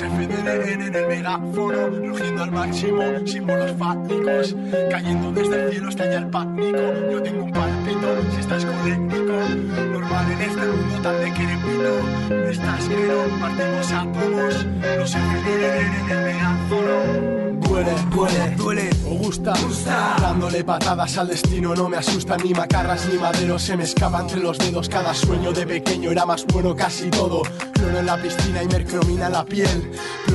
FDN en el megáfono, rugiendo al máximo, símbolos fácticos, cayendo desde el cielo hasta allá el pánico. Yo tengo un palpito, si estás colérico, normal en este mundo tan decrépito. Estás que no partimos a todos los FDN en el megáfono. Duele, duele, duele, o gusta, gusta. Dándole patadas al destino, no me asusta ni macarras ni madero. Se me escapa entre los dedos. Cada sueño de pequeño era más bueno casi todo. En la piscina y mercromina la piel.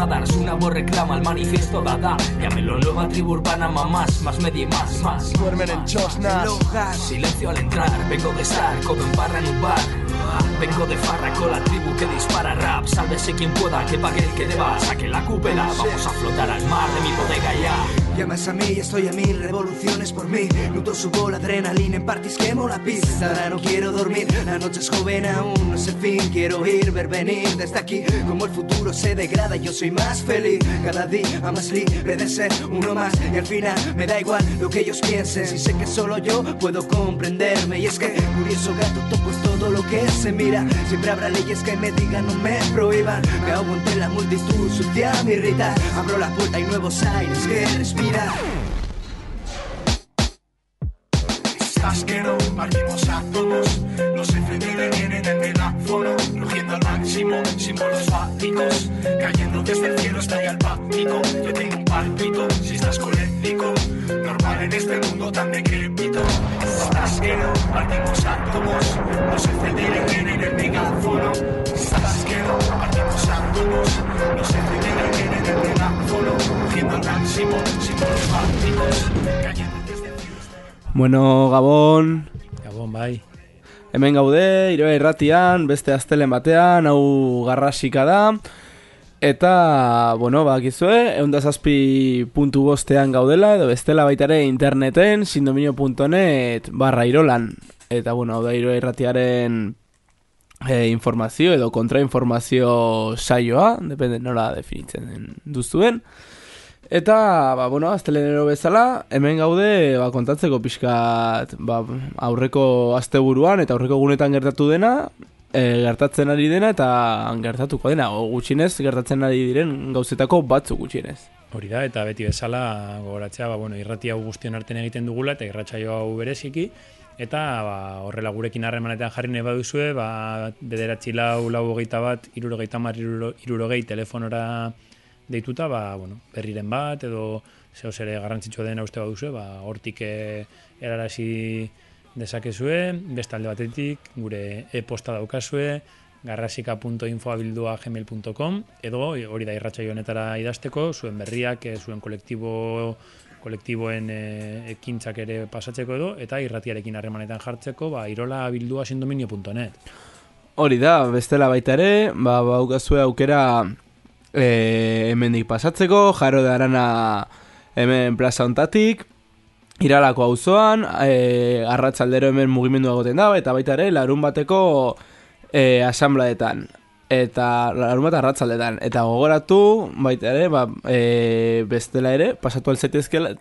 radars, una voz reclama el manifiesto dada, llámelo nueva tribu urbana, mamás, más media y más, más. Duermen en chosnas. Silencio al entrar, vengo de estar, codo en barra en un bar. Vengo de farra con la tribu que dispara rap. Sálvese quien pueda, que pague el que deba. Saque la cúpula, vamos a flotar al mar de mi bodega ya. Llamas a mí y estoy a mil revoluciones por mí. Luto subo la adrenalina en parties quemo la pista. Ahora no quiero dormir, la noche es joven aún, no el fin. Quiero ir, ver venir desde aquí. Como el futuro se degrada, yo soy más feliz. Cada día más libre de ser uno más. Y al final me da igual lo que ellos piensen. Si sé que solo yo puedo comprenderme. Y es que, curioso gato, toco todo lo que se mira. Siempre habrá leyes que me digan, no me prohíban. Me ahogo entre la multitud, sucia me irrita. Abro la puerta y nuevos aires que respirar. Estás que no partimos a todos. Los FDD vienen el megáfono rugiendo al máximo símbolos fálicos cayendo desde el cielo hasta allá el pánico yo tengo un palpito si estás colérico normal en este mundo tan decrépito. Estás que no partimos a todos. Los FDD vienen el megáfono. Estás que no tipos No sé si te la quieren en el aforo Haciendo tránsito, sin partidos Cayentes de Bueno, Gabón Gabón, bai. Hemen gaude, iroa irratian, beste astelen batean, hau garrasika da. Eta, bueno, bakizue, egun zazpi puntu bostean gaudela, edo bestela baita ere interneten, sindominio.net barra irolan. Eta, bueno, hau da iroa irratiaren e, informazio edo kontrainformazio saioa, depende nola definitzen duzuen. Eta, ba, bueno, aztelenero bezala, hemen gaude, ba, kontatzeko pixkat, ba, aurreko asteburuan eta aurreko gunetan gertatu dena, e, gertatzen ari dena eta gertatuko dena, o gutxinez gertatzen ari diren gauzetako batzuk gutxinez. Hori da, eta beti bezala, gogoratzea, ba, bueno, irrati hau guztion arten egiten dugula, eta irratsaio hau bereziki, eta ba, horrela gurekin harremanetan jarri nahi baduzue, ba, bederatzi lau, lau hogeita bat, irurogeita mar, irurogei telefonora deituta, ba, bueno, berriren bat, edo zeo ere garrantzitsua dena uste baduzue, ba, hortik e, erarasi dezakezue, bestalde batetik, gure e-posta daukazue, garrasika.infoabildua.gmail.com edo hori da irratxa honetara idazteko, zuen berriak, e, zuen kolektibo kolektiboen e, ekintzak ere pasatzeko edo, eta irratiarekin harremanetan jartzeko, ba, irola abildua sindominio.net. Hori da, bestela baita ere, ba, baukazue aukera e, hemendik pasatzeko, jaro de arana hemen plaza ontatik, iralako auzoan, e, arratzaldero hemen mugimendu agoten da, eta baita ere, larun bateko e, asamblaetan. Eta larun bat arratzaldetan. Eta gogoratu, baita ere, ba, e, bestela ere, pasatu alzetezkela,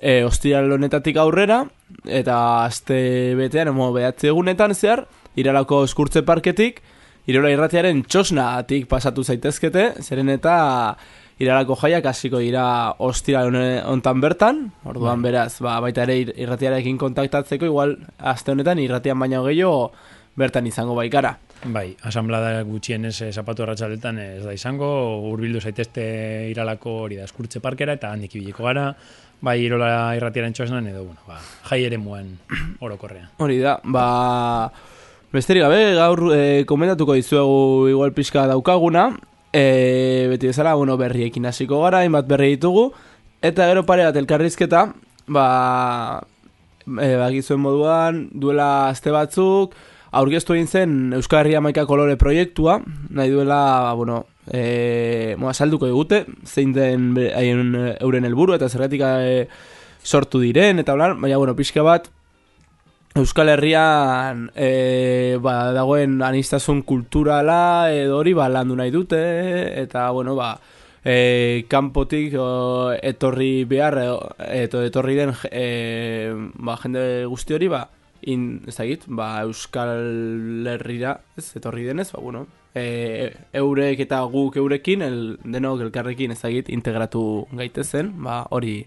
e, ostiral honetatik aurrera, eta azte betean, emo behatze egunetan zehar, iralako eskurtze parketik, Irola irratiaren txosnatik pasatu zaitezkete, zeren eta iralako jaiak hasiko dira ostira hontan bertan, orduan bai. beraz, ba, baita ere irratiarekin kontaktatzeko, igual, aste honetan irratian baina gehiago bertan izango baikara. Bai, asamblada gutxien ez eh, zapatu erratxaletan ez da izango, urbildu zaitezte iralako hori da eskurtze parkera eta handik ibiliko gara, bai irola irratiaren txosnan edo, bueno, ba, jai ere muen orokorrean. Hori da, ba... Besterik gabe, gaur e, komentatuko dizuegu igual pixka daukaguna. E, beti bezala, bueno, berriekin hasiko gara, inbat berri ditugu. Eta gero pare bat elkarrizketa, ba, e, bakizuen moduan, duela azte batzuk, aurkeztu egin zen Euskal Herria Maika Kolore proiektua, nahi duela, bueno, e, moa salduko digute, zein den haien euren helburu eta zergatik e, sortu diren, eta blan, baina, bueno, pixka bat, Euskal Herrian e, ba, dagoen anistasun kulturala edo hori ba, landu nahi dute eta bueno ba e, kanpotik etorri behar eto etorri den e, ba, jende guzti hori ba, in, ezagit, ba, Euskal Herrira ez, etorri denez ba, bueno, e, eurek eta guk eurekin el, denok elkarrekin ezagit integratu gaitezen ba, hori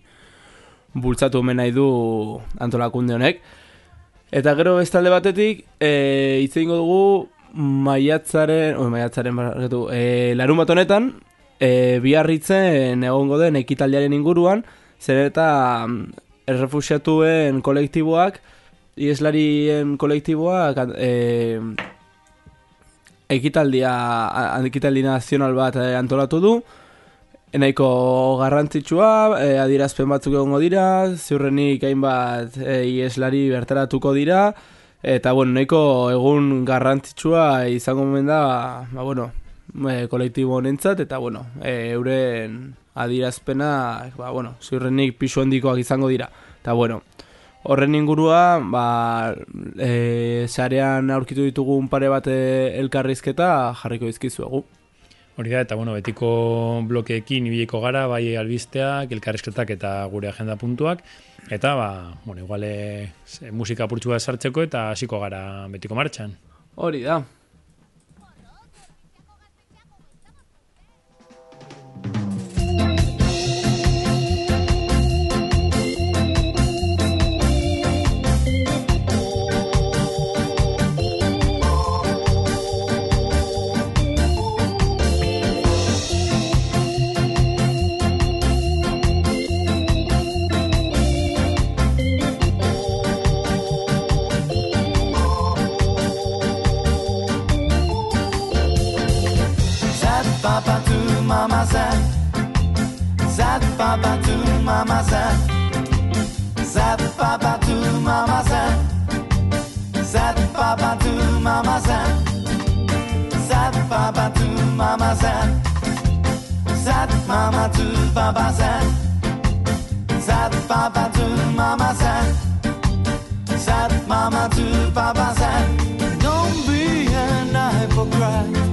bultzatu omen nahi du antolakunde honek. Eta gero bestalde batetik, e, itze dugu maiatzaren, oi, maiatzaren barretu, e, larun bat honetan, e, biarritzen egongo den ekitaldiaren inguruan, zer eta errefusiatuen kolektiboak, ieslarien kolektiboak, e, ekitaldia, ekitaldi nazional bat e, antolatu du, Enaiko garrantzitsua, e, adierazpen batzuk egongo dira, ziurrenik hainbat e, ieslari bertaratuko dira, eta bueno, nahiko egun garrantzitsua izango momen da, ba, bueno, e, kolektibo honentzat, eta bueno, e, euren adierazpena, ba, bueno, ziurrenik pisu handikoak izango dira, eta bueno, horren ingurua, ba, e, zarean aurkitu ditugun pare bat elkarrizketa jarriko izkizuegu. Hori da, eta bueno, betiko blokeekin ibiliko gara, bai albisteak, elkarrizketak eta gure agenda puntuak, eta ba, bueno, iguale musika purtsua sartzeko eta hasiko gara betiko martxan. Hori da. mama san Sad papa to mama san Sad mama to papa san Sad papa to mama san Sad mama to papa san Don't be an hypocrite.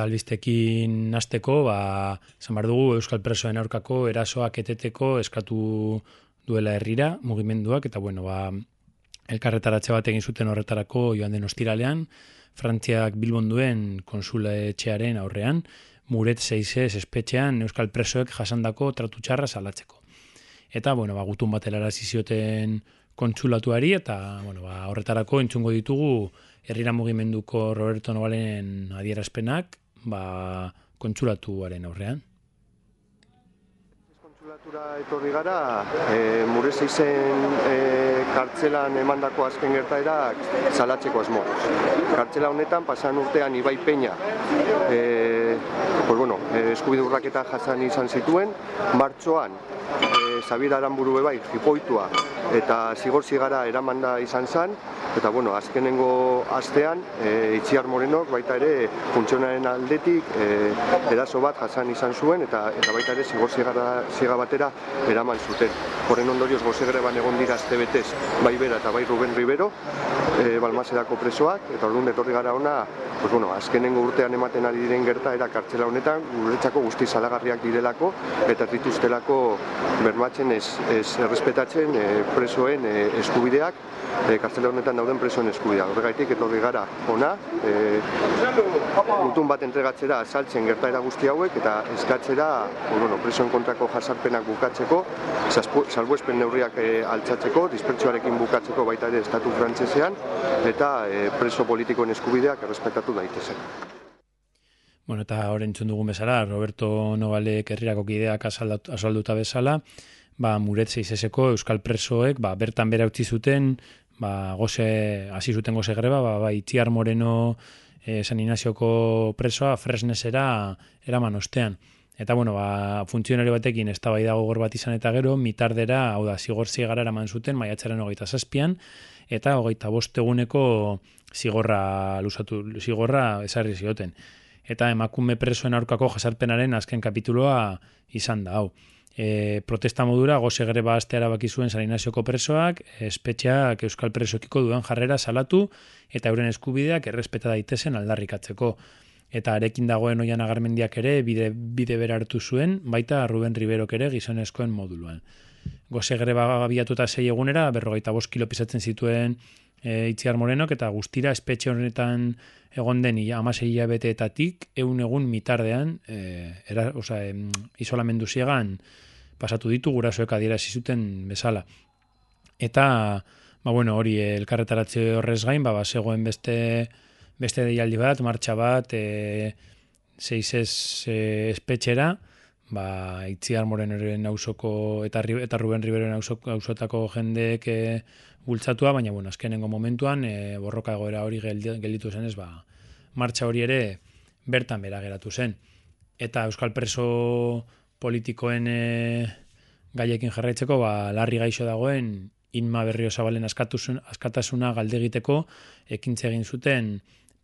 Eta albistekin hasteko, ba, esan behar dugu Euskal Presoen aurkako erasoak eteteko eskatu duela herrira, mugimenduak, eta bueno, ba, elkarretaratze bat egin zuten horretarako joan den ostiralean, Frantziak Bilbon duen konsula etxearen aurrean, muret zeizez espetxean Euskal Presoek jasandako tratu txarra salatzeko. Eta, bueno, ba, gutun bat zioten kontsulatuari, eta, bueno, ba, horretarako entzungo ditugu herrira mugimenduko Roberto Novalen adierazpenak, ba, kontsulatuaren aurrean. Kontsulatura etorri gara, e, murez izen e, kartzelan emandako azken gertaerak salatzeko asmoz. Kartzela honetan pasan urtean Ibai Peña e, pues bueno, e, eskubide urraketa jasan izan zituen, martxoan e, Zabira Aranburu bebai, jipoitua eta zigor zigara eramanda izan zen, eta bueno, azkenengo astean e, Itziar Morenok baita ere funtzionaren aldetik e, eraso bat jasan izan zuen eta eta baita ere zigor ziga batera eraman zuten. Horren ondorioz goze greban egon dira azte betez, bai bera eta bai Ruben Rivero, e, Balmasedako presoak, eta orduan etorri gara ona, pues bueno, azkenengo urtean ematen ari diren gertaera kartzela honetan, guretzako guzti salagarriak direlako, eta dituztelako bermatzen ez, ez errespetatzen e, presoen e, eskubideak, e, kartzela honetan dauden presoen eskubideak. Horregaitik etorri gara ona, e, gutun bat entregatzera saltzen gertaera guzti hauek eta eskatzera bueno, presoen kontrako jasarpenak bukatzeko, salbu- salbuespen neurriak e, altzatzeko, dispertsioarekin bukatzeko baita ere estatu frantsesean eta e, preso politikoen eskubideak errespetatu daitezen. Bueno, eta hor entzun dugun bezala, Roberto Novalek herrirako kideak azalduta bezala, ba, muret zeizeseko Euskal Presoek, ba, bertan bera utzi zuten, ba, goze, hasi zuten goze greba, ba, ba, Itziar Moreno eh, San Ignazioko presoa Fresnesera eraman ostean. Eta, bueno, ba, funtzionario batekin ez da gogor bat izan eta gero, mitardera, hau da, zigor zigara eraman zuten, maiatzaren hogeita zazpian, eta hogeita bost eguneko zigorra lusatu, zigorra esarri zioten. Eta emakume presoen aurkako jasarpenaren azken kapituloa izan da, hau. E, protesta modura goze greba astea erabaki zuen San Ignazioko presoak, espetxeak Euskal presoekiko duen jarrera salatu eta euren eskubideak errespeta daitezen aldarrikatzeko. Eta arekin dagoen oian agarmendiak ere bide, bide bera hartu zuen, baita Ruben Riberok ere gizonezkoen moduluan. Goze greba abiatuta sei egunera, berrogeita bost kilo pisatzen zituen e, Itziar Morenok, eta guztira espetxe honetan egon den amasei hilabeteetatik, egun egun mitardean, e, era, oza, em, isolamendu ziegan, pasatu ditu gurasoek adierazi zuten bezala. Eta, ba bueno, hori elkarretaratze horrez gain, ba, ba zegoen beste beste deialdi bat, martxa bat, e, seizez e, espetxera, ba, Itziar Morenoren ausoko eta, eta Ruben Riberen ausoko, ausotako jendeek e, bultzatua, baina bueno, azkenengo momentuan e, borroka egoera hori geldi- gelditu zenez, ba, martxa hori ere bertan bera geratu zen. Eta Euskal Preso politikoen e, gaiekin jarraitzeko, ba, larri gaixo dagoen Inma Berrio Zabalen askatusun, askatasuna galde egiteko ekintza egin zuten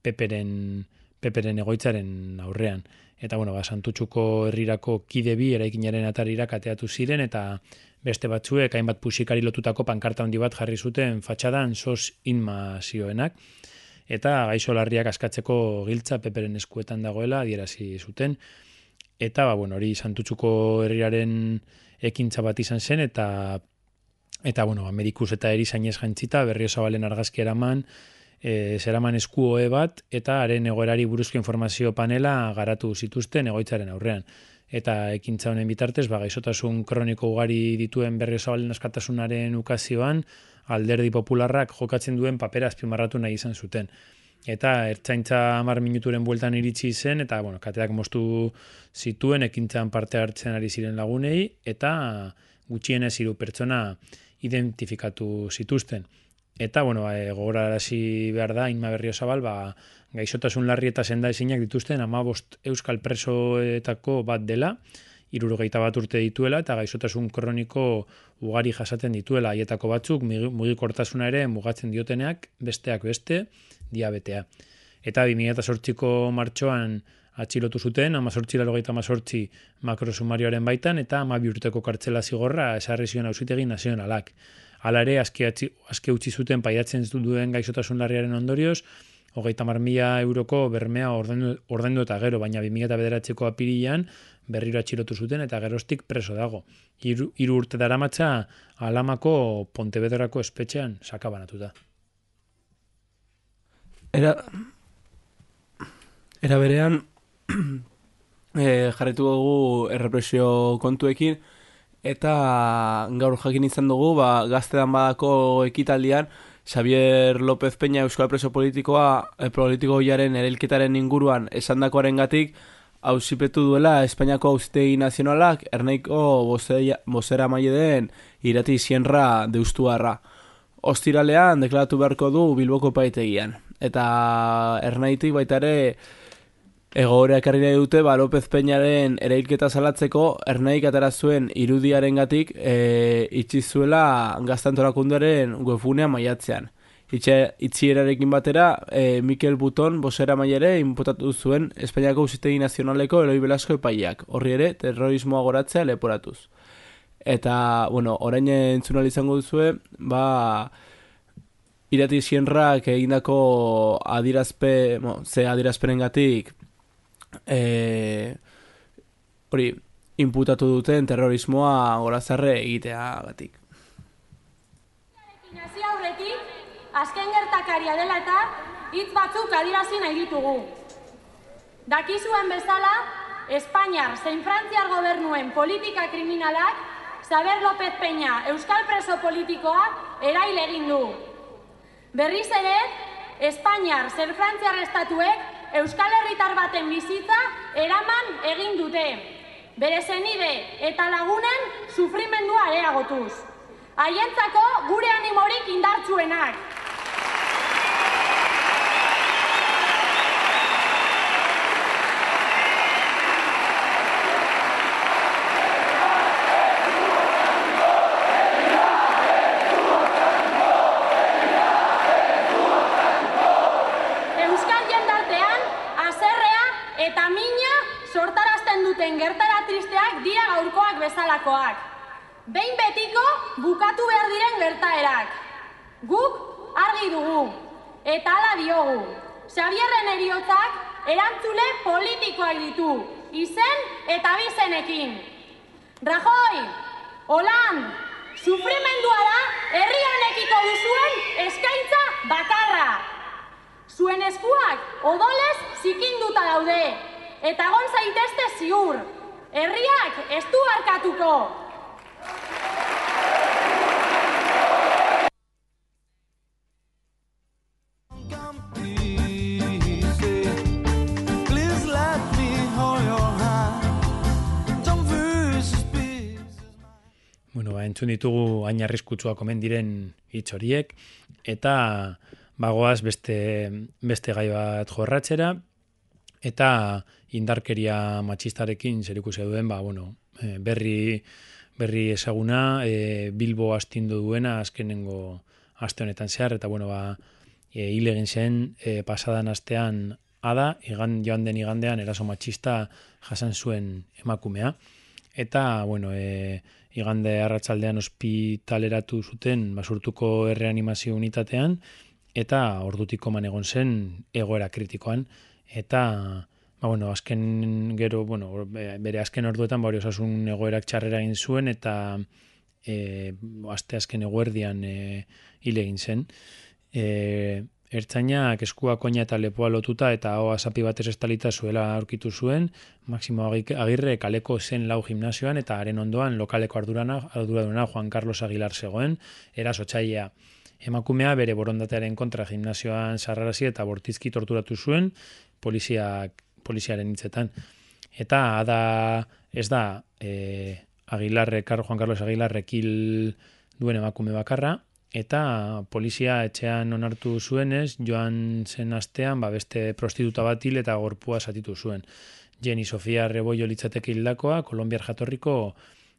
peperen, peperen egoitzaren aurrean. Eta, bueno, ba, santutxuko herrirako kide bi eraikinaren atarira kateatu ziren, eta beste batzuek hainbat pusikari lotutako pankarta handi bat jarri zuten fatxadan sos inma zioenak, eta gaixo larriak askatzeko giltza peperen eskuetan dagoela adierazi zuten, eta ba, bueno, hori santutxuko herriaren ekintza bat izan zen, eta eta bueno, medikus eta erizainez jantzita, berrio zabalen argazki eraman, e, zeraman eskuoe bat, eta haren egoerari buruzko informazio panela garatu zituzten egoitzaren aurrean. Eta ekintza honen bitartez, ba, gaizotasun kroniko ugari dituen berrio zabalen askatasunaren ukazioan, alderdi popularrak jokatzen duen papera azpimarratu nahi izan zuten. Eta ertzaintza hamar minuturen bueltan iritsi zen, eta bueno, kateak moztu zituen ekintzan parte hartzen ari ziren lagunei, eta gutxienez hiru pertsona identifikatu zituzten. Eta, bueno, e, gogorarazi behar da, Inma Berrio Zabal, ba, gaixotasun larri eta senda ezinak dituzten, ama bost euskal presoetako bat dela, irurogeita bat urte dituela, eta gaixotasun kroniko ugari jasaten dituela, haietako batzuk, mugi- mugikortasuna ere mugatzen dioteneak, besteak beste, diabetea. Eta 2008ko martxoan atxilotu zuten, ama sortzi lalogeita amazortzi makrosumarioaren baitan, eta ama urteko kartzela zigorra esarri zion hausitegi nazionalak. Azke, atzi- azke utzi zuten paiatzen duen gaixotasun larriaren ondorioz, hogeita mar mila euroko bermea ordendu, ordendu eta gero, baina 2000 bederatzeko apirilan berriro atxilotu zuten eta gerostik preso dago. Hiru, urte daramatza alamako Pontevedrako espetxean sakabanatuta. Era, era berean, e, jarretu dugu errepresio kontuekin, eta gaur jakin izan dugu, ba, gaztedan badako ekitaldian, Xavier López Peña Euskal Preso Politikoa, e, politikoiaren erelketaren inguruan esandakoaren gatik, hausipetu duela Espainiako Auzitegi Nazionalak erneiko bozera maile den irati zienra deustuarra. Ostiralean deklaratu beharko du Bilboko paitegian. Eta ernaitik baita ere egoera ekarri nahi dute ba, López Peñaren erailketa salatzeko ernaik atara zuen irudiaren gatik e, itxi zuela gaztantorakundaren webgunea maiatzean. Itxe, itxierarekin batera, e, Mikel Buton bosera mailere inputatu zuen Espainiako Uzitegi Nazionaleko Eloi Belasko epaiak, horri ere terrorismoa goratzea leporatuz. Eta, bueno, orain entzun ahal izango duzue, ba, irati zienrak egindako adirazpe, mo, ze adirazpenen gatik, e, hori, inputatu duten terrorismoa gorazarre egitea gatik. Hasi aurretik, azken gertakaria dela eta hitz batzuk adirazi nahi ditugu. Dakizuen bezala, Espainiar zein Frantziar gobernuen politika kriminalak Saber López Peña Euskal preso politikoa erail egin du. Berriz ere, Espainiar zein Frantziar estatuek Euskal herritar baten bizitza eraman egin dute. Bere zenide eta lagunen sufrimendua areagotuz. Haientzako gure animorik indartsuenak. Euskal jendartean, haserrea eta mina sortarazten duten gertara tristeak dira gaurkoak bezalakoak. Behin betiko bukatu behar diren gertaerak. Guk argi dugu, eta hala diogu. Xabierren eriotzak erantzule politikoak ditu, izen eta bizenekin. Rajoy, Holand, sufrimendua da herri honekiko duzuen eskaintza bakarra. Zuen eskuak odolez zikinduta daude, eta egon zaitezte ziur. Herriak ez du barkatuko. Bueno, ba, entzun ditugu hain arriskutsuak omen diren hitz horiek, eta bagoaz beste, beste gai bat jorratzera, eta indarkeria matxistarekin zerikusia duen, ba, bueno, eh, berri, berri ezaguna, e, Bilbo astindu duena azkenengo aste honetan zehar, eta bueno, ba, e, hil egin zen e, pasadan astean ada, igan, joan den igandean eraso matxista jasan zuen emakumea. Eta, bueno, e, igande arratsaldean ospitaleratu zuten basurtuko erreanimazio unitatean, eta ordutiko man egon zen egoera kritikoan, eta ba, bueno, azken gero, bueno, be- bere azken orduetan ba, osasun egoerak txarrera egin zuen eta e, aste azken eguerdian e, hile egin zen. E, ertzainak eskua koina eta lepoa lotuta eta hau asapi batez estalita zuela aurkitu zuen, Maximo Agi- Agirre kaleko zen lau gimnasioan eta haren ondoan lokaleko ardurana, arduraduna Juan Carlos Aguilar zegoen, erasotzailea. Emakumea bere borondatearen kontra gimnasioan sarrarazi eta bortizki torturatu zuen poliziak, poliziaren hitzetan. Eta ada ez da e, Aguilarre, Kar- Juan Carlos Aguilarrek hil duen emakume bakarra, eta polizia etxean onartu zuenez, joan zen astean, ba, beste prostituta bat hil eta gorpua satitu zuen. Jenny Sofia Rebollo litzateke hildakoa, Kolombiar jatorriko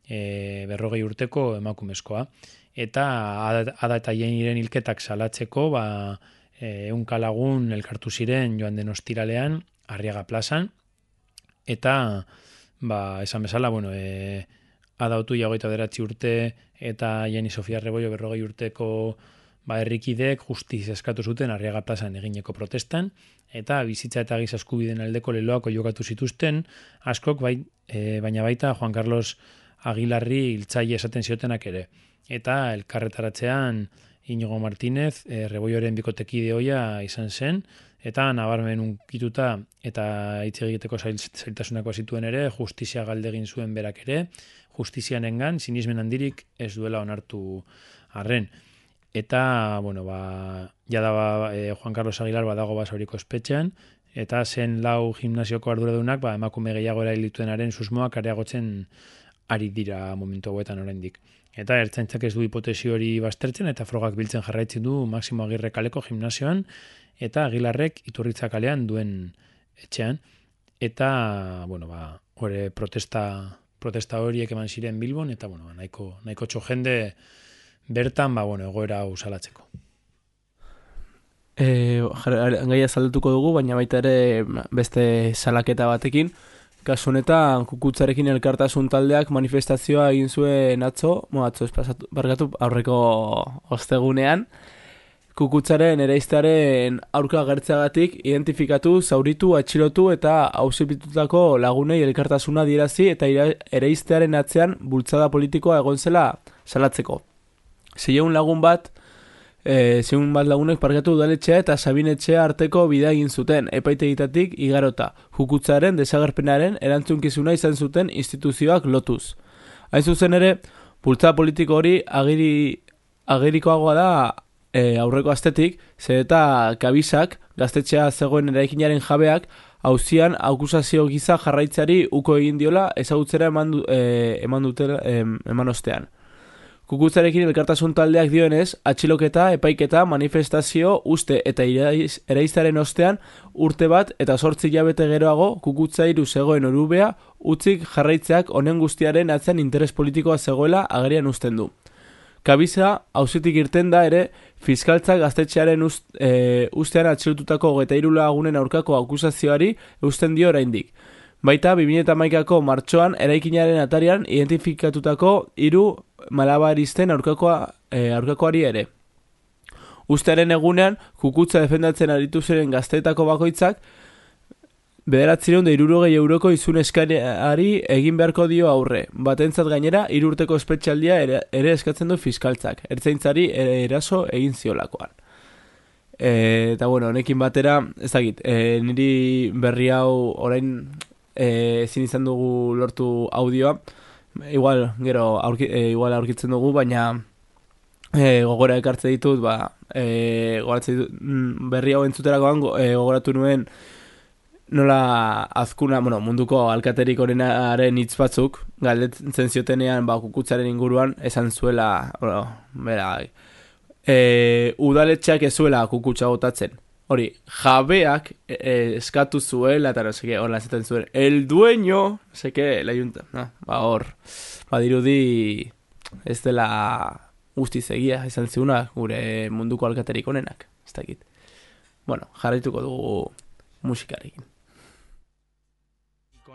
e, berrogei urteko emakumezkoa. Eta ada, ada eta hilketak salatzeko, ba, e, lagun elkartu ziren joan den ostiralean, Arriaga plazan, eta ba, esan bezala, bueno, e, adautu jagoita beratzi urte eta Jenny Sofia Rebollo berrogei urteko ba, herrikidek justiz eskatu zuten Arriaga plazan egineko protestan, eta bizitza eta giza eskubideen aldeko leloako jokatu zituzten, askok bai, e, baina baita Juan Carlos Aguilarri hiltzaile esaten ziotenak ere. Eta elkarretaratzean Inigo Martínez, e, Rebolloren bikotekide hoia izan zen, eta nabarmen unkituta eta hitz egiteko zail, zailtasunako zituen ere, justizia galdegin zuen berak ere, justizianengan sinismen handirik ez duela onartu arren. Eta, bueno, ba, jada ba, e, Juan Carlos Aguilar badago basauriko espetxean, eta zen lau gimnasioko arduradunak, ba, emakume gehiago erailituenaren susmoak areagotzen ari dira momentu hauetan oraindik. Eta ertzaintzak ez du hipotesi hori baztertzen eta frogak biltzen jarraitzen du Maximo Agirre kaleko gimnasioan eta Agilarrek iturritza kalean duen etxean. Eta, bueno, ba, hori protesta, protesta horiek eman ziren Bilbon, eta, bueno, nahiko, nahiko txo jende bertan, ba, bueno, egoera hau salatzeko. E, gaia saldutuko dugu, baina baita ere beste salaketa batekin. Kasu honetan, kukutzarekin elkartasun taldeak manifestazioa egin zuen atzo, mo atzo ez pasatu, barkatu, aurreko ostegunean, kukutzaren ereiztearen aurka gertzeagatik identifikatu, zauritu, atxilotu eta hausipitutako lagunei elkartasuna dierazi eta ereiztearen atzean bultzada politikoa egon zela salatzeko. Zeion lagun bat, e, zeion bat lagunek parkatu udaletxea eta sabinetxea arteko bidea egin zuten, epaitegitatik igarota, jukutzaren desagerpenaren erantzunkizuna izan zuten instituzioak lotuz. Hain zuzen ere, bultzada politiko hori agiri, agirikoagoa da e, aurreko astetik, ze eta kabizak gaztetxea zegoen eraikinaren jabeak hauzian akusazio giza jarraitzeari uko egin diola ezagutzera eman, du, e, eman, dutela, em, eman ostean. Kukutzarekin elkartasun taldeak dioenez, atxiloketa, epaiketa, manifestazio, uste eta iraiz, eraiztaren ostean urte bat eta sortzi jabete geroago kukutzairu zegoen orubea utzik jarraitzeak honen guztiaren atzean interes politikoa zegoela agerian uzten du. Kabiza, hauzitik irten da ere, fiskaltza gaztetxearen ust, e, ustean atxilotutako geta lagunen aurkako akusazioari eusten dio oraindik. Baita, 2008ko martxoan eraikinaren atarian identifikatutako hiru malabaristen aurkakoa, e, aurkakoari ere. Ustearen egunean, kukutza defendatzen aritu ziren gazteetako bakoitzak, Bederatzireun da irurogei euroko izun eskariari egin beharko dio aurre. Batentzat gainera, irurteko espetxaldia ere, eskatzen du fiskaltzak. Ertzaintzari eraso egin ziolakoan. E, eta bueno, honekin batera, ez dakit, e, niri berri hau orain e, ezin izan dugu lortu audioa. Igual, gero, aurki, e, igual aurkitzen dugu, baina e, gogora ekartze ditut, ba, e, gogoratzen ditut, mm, berri hau entzuterakoan e, gogoratu nuen, nola azkuna, bueno, munduko alkaterik orenaren hitz batzuk, galdetzen ziotenean, ba, kukutzaren inguruan, esan zuela, bueno, bera, e, udaletxeak ez zuela kukutsa botatzen. Hori, jabeak e, e, eskatu zuela, eta no seke, hola esaten zuen, el dueño, no seke, la junta, no, ba, hor, badirudi ez dela guztiz egia, esan ziuna, gure munduko alkaterik onenak, ez dakit. Bueno, jarraituko dugu musikarekin.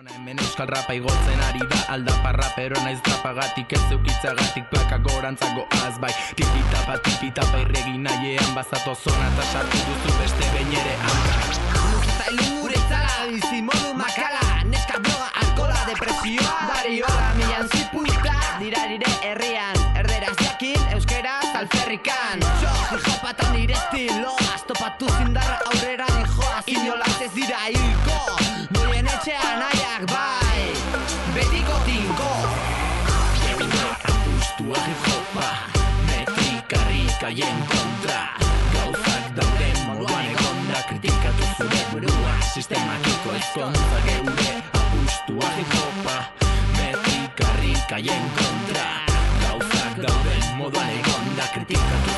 Ikona hemen euskal rapa igotzen ari da aldapa pero naiz rapagatik ez eukitzagatik plaka gorantzago az bai. Tipitapa, tipitapa irregi nahiean bazato zona eta sartu duzu beste behin ere hanka Zailu gure bezala Bizi modu makala Neska bloga, alkola, depresioa Dariola, milan ziputa Dira nire herrian Erderaz jakin, euskeraz alferrikan. Jo, psicopata nire estilo Astopatu zindarra aurrera dijoaz Inolaz ez dira hilko Metrikarrikaien kontra Gauzak dauden moduan egonda Kritikatu zure burua. Sistematiko ezkontza geure Apustua hip-hopa. Metrikarrikaien kontra Gauzak dauden moduan egonda Kritikatu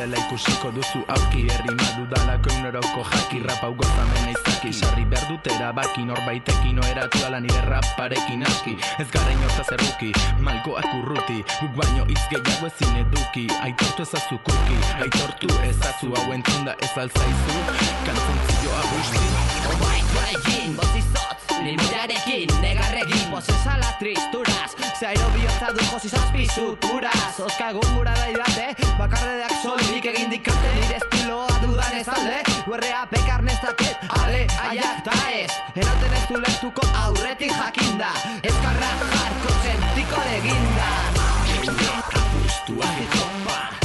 dela ikusiko duzu aurki Herrima dudalako uneroko jaki Rap hau gozamena izaki Sarri behar dut erabaki Norbaitekin oeratu ala nire raparekin aski. Ez gara inortza zerruki Malkoak urruti Guk baino hitz gehiago ezin eduki. Aitortu ezazu kuki Aitortu ezazu hau entzunda ez alzaizu Kantzontzioa busti Oh bai, egin, Limitarekin, negarrekin. Pozesala tristuraz Zairo bihotza du josi zazpi suturaz Oska egun gura da idate Bakarredeak solik egin dikate Nire estiloa dudan ez alde Guerrea pekar nestaket Ale, aiak ta ez. Eraten ez du lehtuko aurretik jakinda. Ezkarra jarko zentiko de ginda Apustua hip-hopa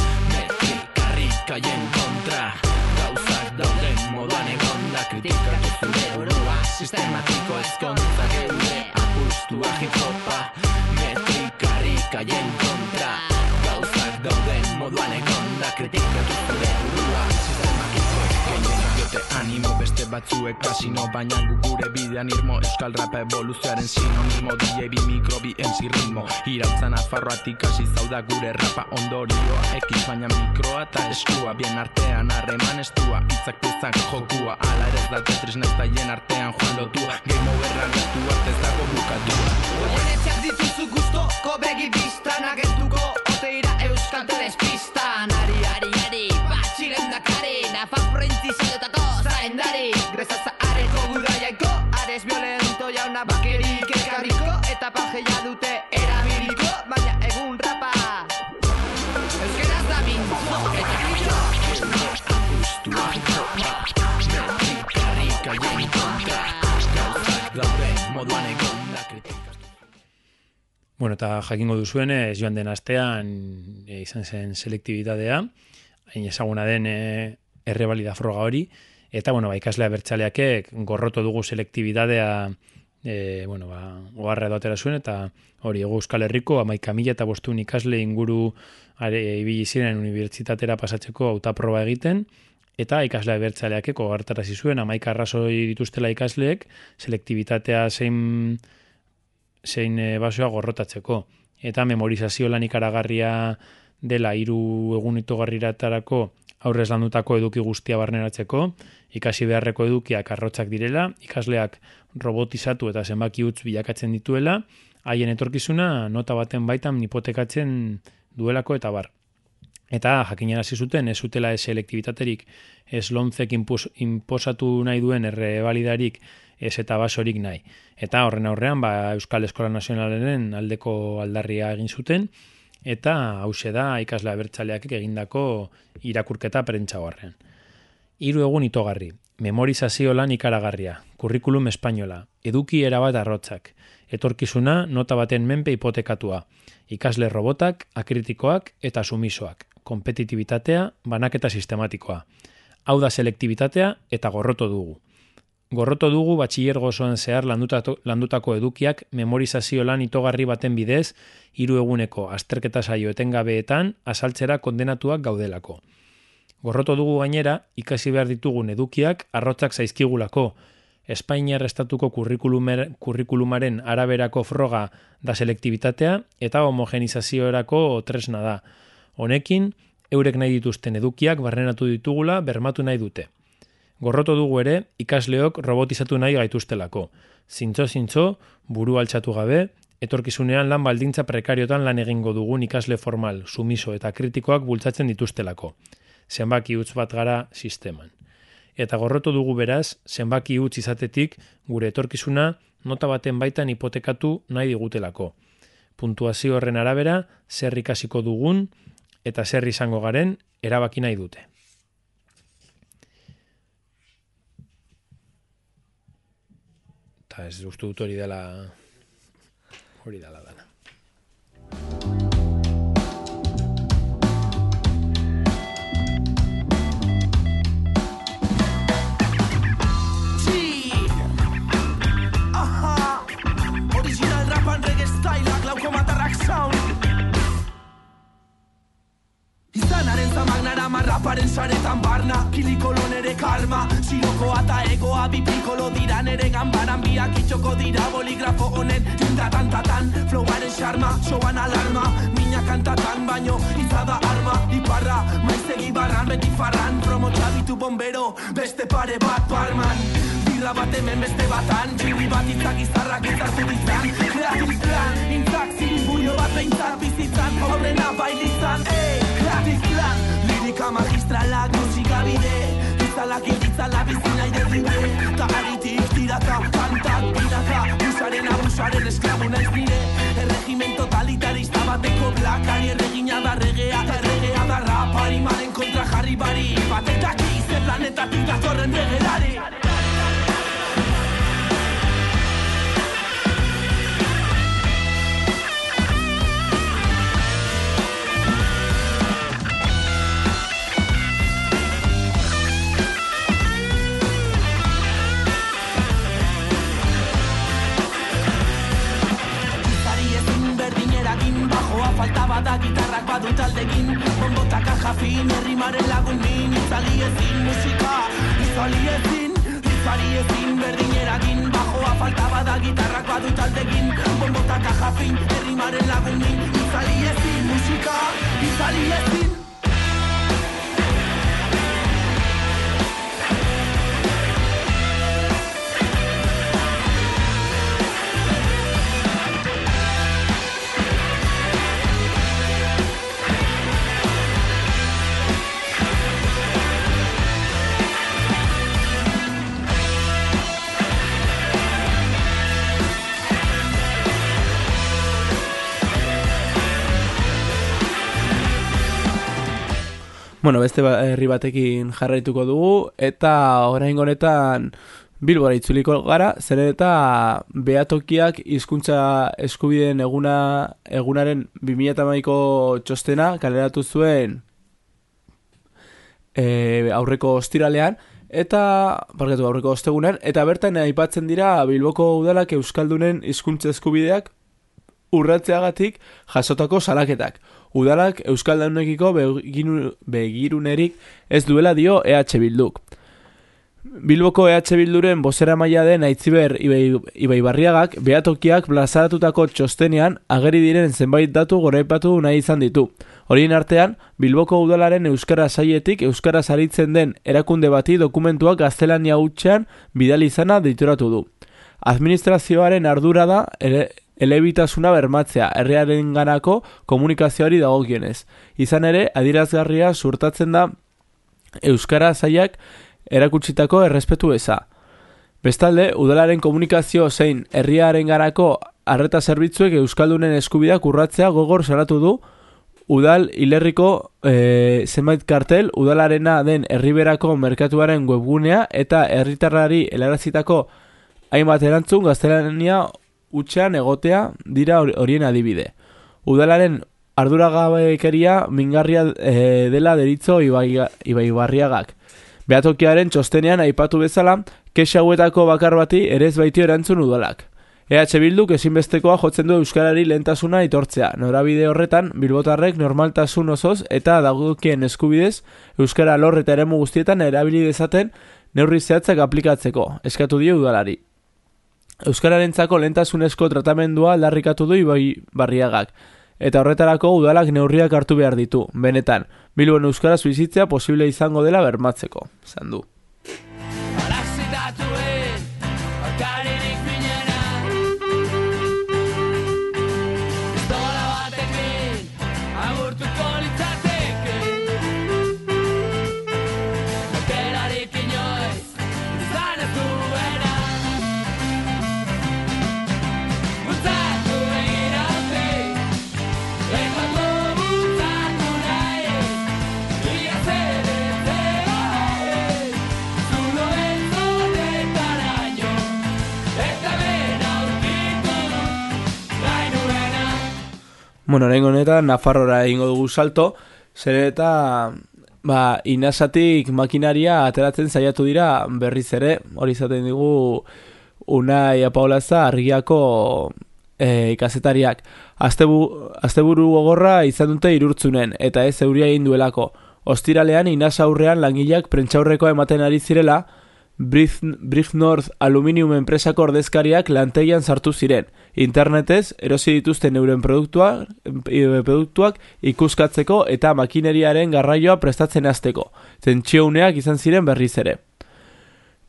Sistematiko ezkontza geure Apustua hip-hopa Metrikarrikaien kontra beste batzuek kasino Baina gu gure bidean irmo. Euskal rapa evoluzioaren sinonimo DJ bi mikro bi MC ritmo. Irautza nafarroatik hasi zauda gure rapa ondorioa. Ekiz baina mikroa eta eskua Bien artean harreman estua. Itzak piezak jokua Ala ere ez da tetris nestaien artean joan lotua. Game overra gertu arte ez dago bukatua. Oien etxeak dituzu guztoko begi biztan Agertuko oteira euskal telespistan Ari, ari, moduan egonda kritikatu Bueno, eta jakingo duzuen, ez joan den astean e, izan zen selektibitatea, hain ezaguna den e, errebalida froga hori, eta, bueno, ba, ikaslea bertxaleakek gorroto dugu selektibitatea e, bueno, ba, oharra dotera zuen, eta hori, ego Euskal Herriko, amaika mila eta bostun ikasle inguru ibili ziren unibertsitatera pasatzeko autaproba egiten, eta ikaslea bertxaleakeko gartarazi zuen, amaika arrazoi dituztela ikasleek, selektibitatea zein zein e, basoa gorrotatzeko. Eta memorizazio lan ikaragarria dela hiru egun itogarriratarako aurrez landutako eduki guztia barneratzeko, ikasi beharreko edukiak arrotzak direla, ikasleak robotizatu eta zenbaki utz bilakatzen dituela, haien etorkizuna nota baten baitan hipotekatzen duelako eta bar. Eta jakinen hasi zuten ez zutela ez selektibitaterik ez lontzek impos, imposatu nahi duen errebalidarik ez eta basorik nahi. Eta horren aurrean ba, Euskal Eskola Nazionalaren aldeko aldarria egin zuten eta hause da ikasle abertzaleak egindako irakurketa prentsa horrean. Hiru egun itogarri, memorizazio lan ikaragarria, kurrikulum espainola, eduki erabat arrotzak, etorkizuna nota baten menpe hipotekatua, ikasle robotak, akritikoak eta sumisoak, kompetitibitatea, banaketa sistematikoa. Hau da selektibitatea eta gorroto dugu. Gorroto dugu batxillergo osoan zehar landutako, landutako edukiak memorizazio lan itogarri baten bidez, hiru eguneko azterketa saio etengabeetan asaltzera kondenatuak gaudelako. Gorroto dugu gainera, ikasi behar ditugun edukiak arrotzak zaizkigulako, Espainiar estatuko kurrikulumer, kurrikulumaren araberako froga da selektibitatea eta homogenizazioerako tresna da. Honekin, eurek nahi dituzten edukiak barrenatu ditugula bermatu nahi dute. Gorroto dugu ere, ikasleok robotizatu nahi gaituztelako. Zintzo-zintzo, buru altxatu gabe, etorkizunean lan baldintza prekariotan lan egingo dugun ikasle formal, sumiso eta kritikoak bultzatzen dituztelako. Zenbaki utz bat gara sisteman. Eta gorroto dugu beraz, zenbaki utz izatetik gure etorkizuna nota baten baitan hipotekatu nahi digutelako. Puntuazio horren arabera, zer ikasiko dugun eta zer izango garen erabaki nahi dute. Eta ez uste dut hori dela hori dela dana. Zamagnara marraparen saretan barna. Kilikolo nere karma. Siroko eta egoa bipikolo dira nere ganbaran Biak itxoko dira boligrafo honen. Tinta tantatan Flowaren xarma, showan alarma. Mina kantatan baino izada arma. Iparra, maizegi barran beti farran. Promo txabitu bombero, beste pare bat barman. Birra bat hemen beste batan. Txirri bat itzak izarrak izartu ditzan. Kreatif plan, intzak ziribuio bat behintzat bizitzan. Aurrena bailitzan, ey, kreatif plan Lirika magistralak musika bide. Itzalak itzala bizi nahi derribe Ta aritik tiraka, kantak binaka Busaren abusaren esklabu naiz nire. Erregimen totalitarista bateko blakari Erregina da regea, erregea da rapari Maren kontra jarri bari. Batetak ize planetatik datorren regelari gitarrak badu taldekin Bombotaka jafin, herrimaren lagun min Itzali ezin musika, itzali ezin Itzali ezin berdinerakin Bajoa falta bada gitarrak badu taldekin Bombotaka jafin, herrimaren lagun min Itzali ezin musika, itzali ezin Bueno, beste ba- herri batekin jarraituko dugu eta orain honetan Bilbora itzuliko gara, zer eta behatokiak hizkuntza eskubideen eguna, egunaren 2008ko txostena kaleratu zuen e, aurreko ostiralean, eta, barkatu aurreko ostegunean, eta bertan aipatzen dira Bilboko udalak Euskaldunen hizkuntza eskubideak urratzeagatik jasotako salaketak. Udalak Euskaldunekiko begirunerik ez duela dio EH Bilduk. Bilboko EH Bilduren bozera maila den Aitziber Ibai, Ibaibarriagak behatokiak plazaratutako txostenean ageri diren zenbait datu goraipatu nahi izan ditu. Horien artean, Bilboko udalaren Euskara saietik Euskara saritzen den erakunde bati dokumentuak gaztelania hutsean bidali izana dituratu du. Administrazioaren ardura da elebitasuna bermatzea herriaren ganako komunikazioari dagokionez. Izan ere, adirazgarria surtatzen da Euskara zaiak erakutsitako errespetu eza. Bestalde, udalaren komunikazio zein herriaren arreta zerbitzuek Euskaldunen eskubideak urratzea gogor salatu du Udal hilerriko e, zenbait kartel udalarena den herriberako merkatuaren webgunea eta herritarrari helarazitako hainbat erantzun gaztelania utxean egotea dira hor- horien adibide. Udalaren arduragabekeria mingarria e, dela deritzo Ibai, Ibai Barriagak. Beatokiaren txostenean aipatu bezala, kexa hauetako bakar bati ere ez baitio erantzun udalak. EH Bilduk ezinbestekoa jotzen du Euskarari lehentasuna itortzea. Norabide horretan, Bilbotarrek normaltasun osoz eta dagokien eskubidez Euskara lor eta eremu guztietan erabili dezaten neurri zehatzak aplikatzeko, eskatu dio udalari. Euskararentzako lehentasunezko tratamendua aldarrikatu du Ibai Barriagak, eta horretarako udalak neurriak hartu behar ditu, benetan, Bilbon Euskaraz bizitzea posible izango dela bermatzeko, zan du. Bueno, orain honetan, Nafarrora egingo dugu salto, zer eta ba, inasatik makinaria ateratzen saiatu dira berriz ere, hori izaten digu Unai Apaolaza argiako e, ikazetariak. Aztebu, azteburu gogorra izan dute irurtzunen, eta ez euria egin duelako. Ostiralean, inas aurrean langileak prentxaurrekoa ematen ari zirela, Bridge Bridge North Aluminium enpresako ordezkariak lantegian sartu ziren. Internetez, erosi dituzten euren produktuak, eh, produktuak ikuskatzeko eta makineriaren garraioa prestatzen hasteko. Tentsiouneak izan ziren berriz ere.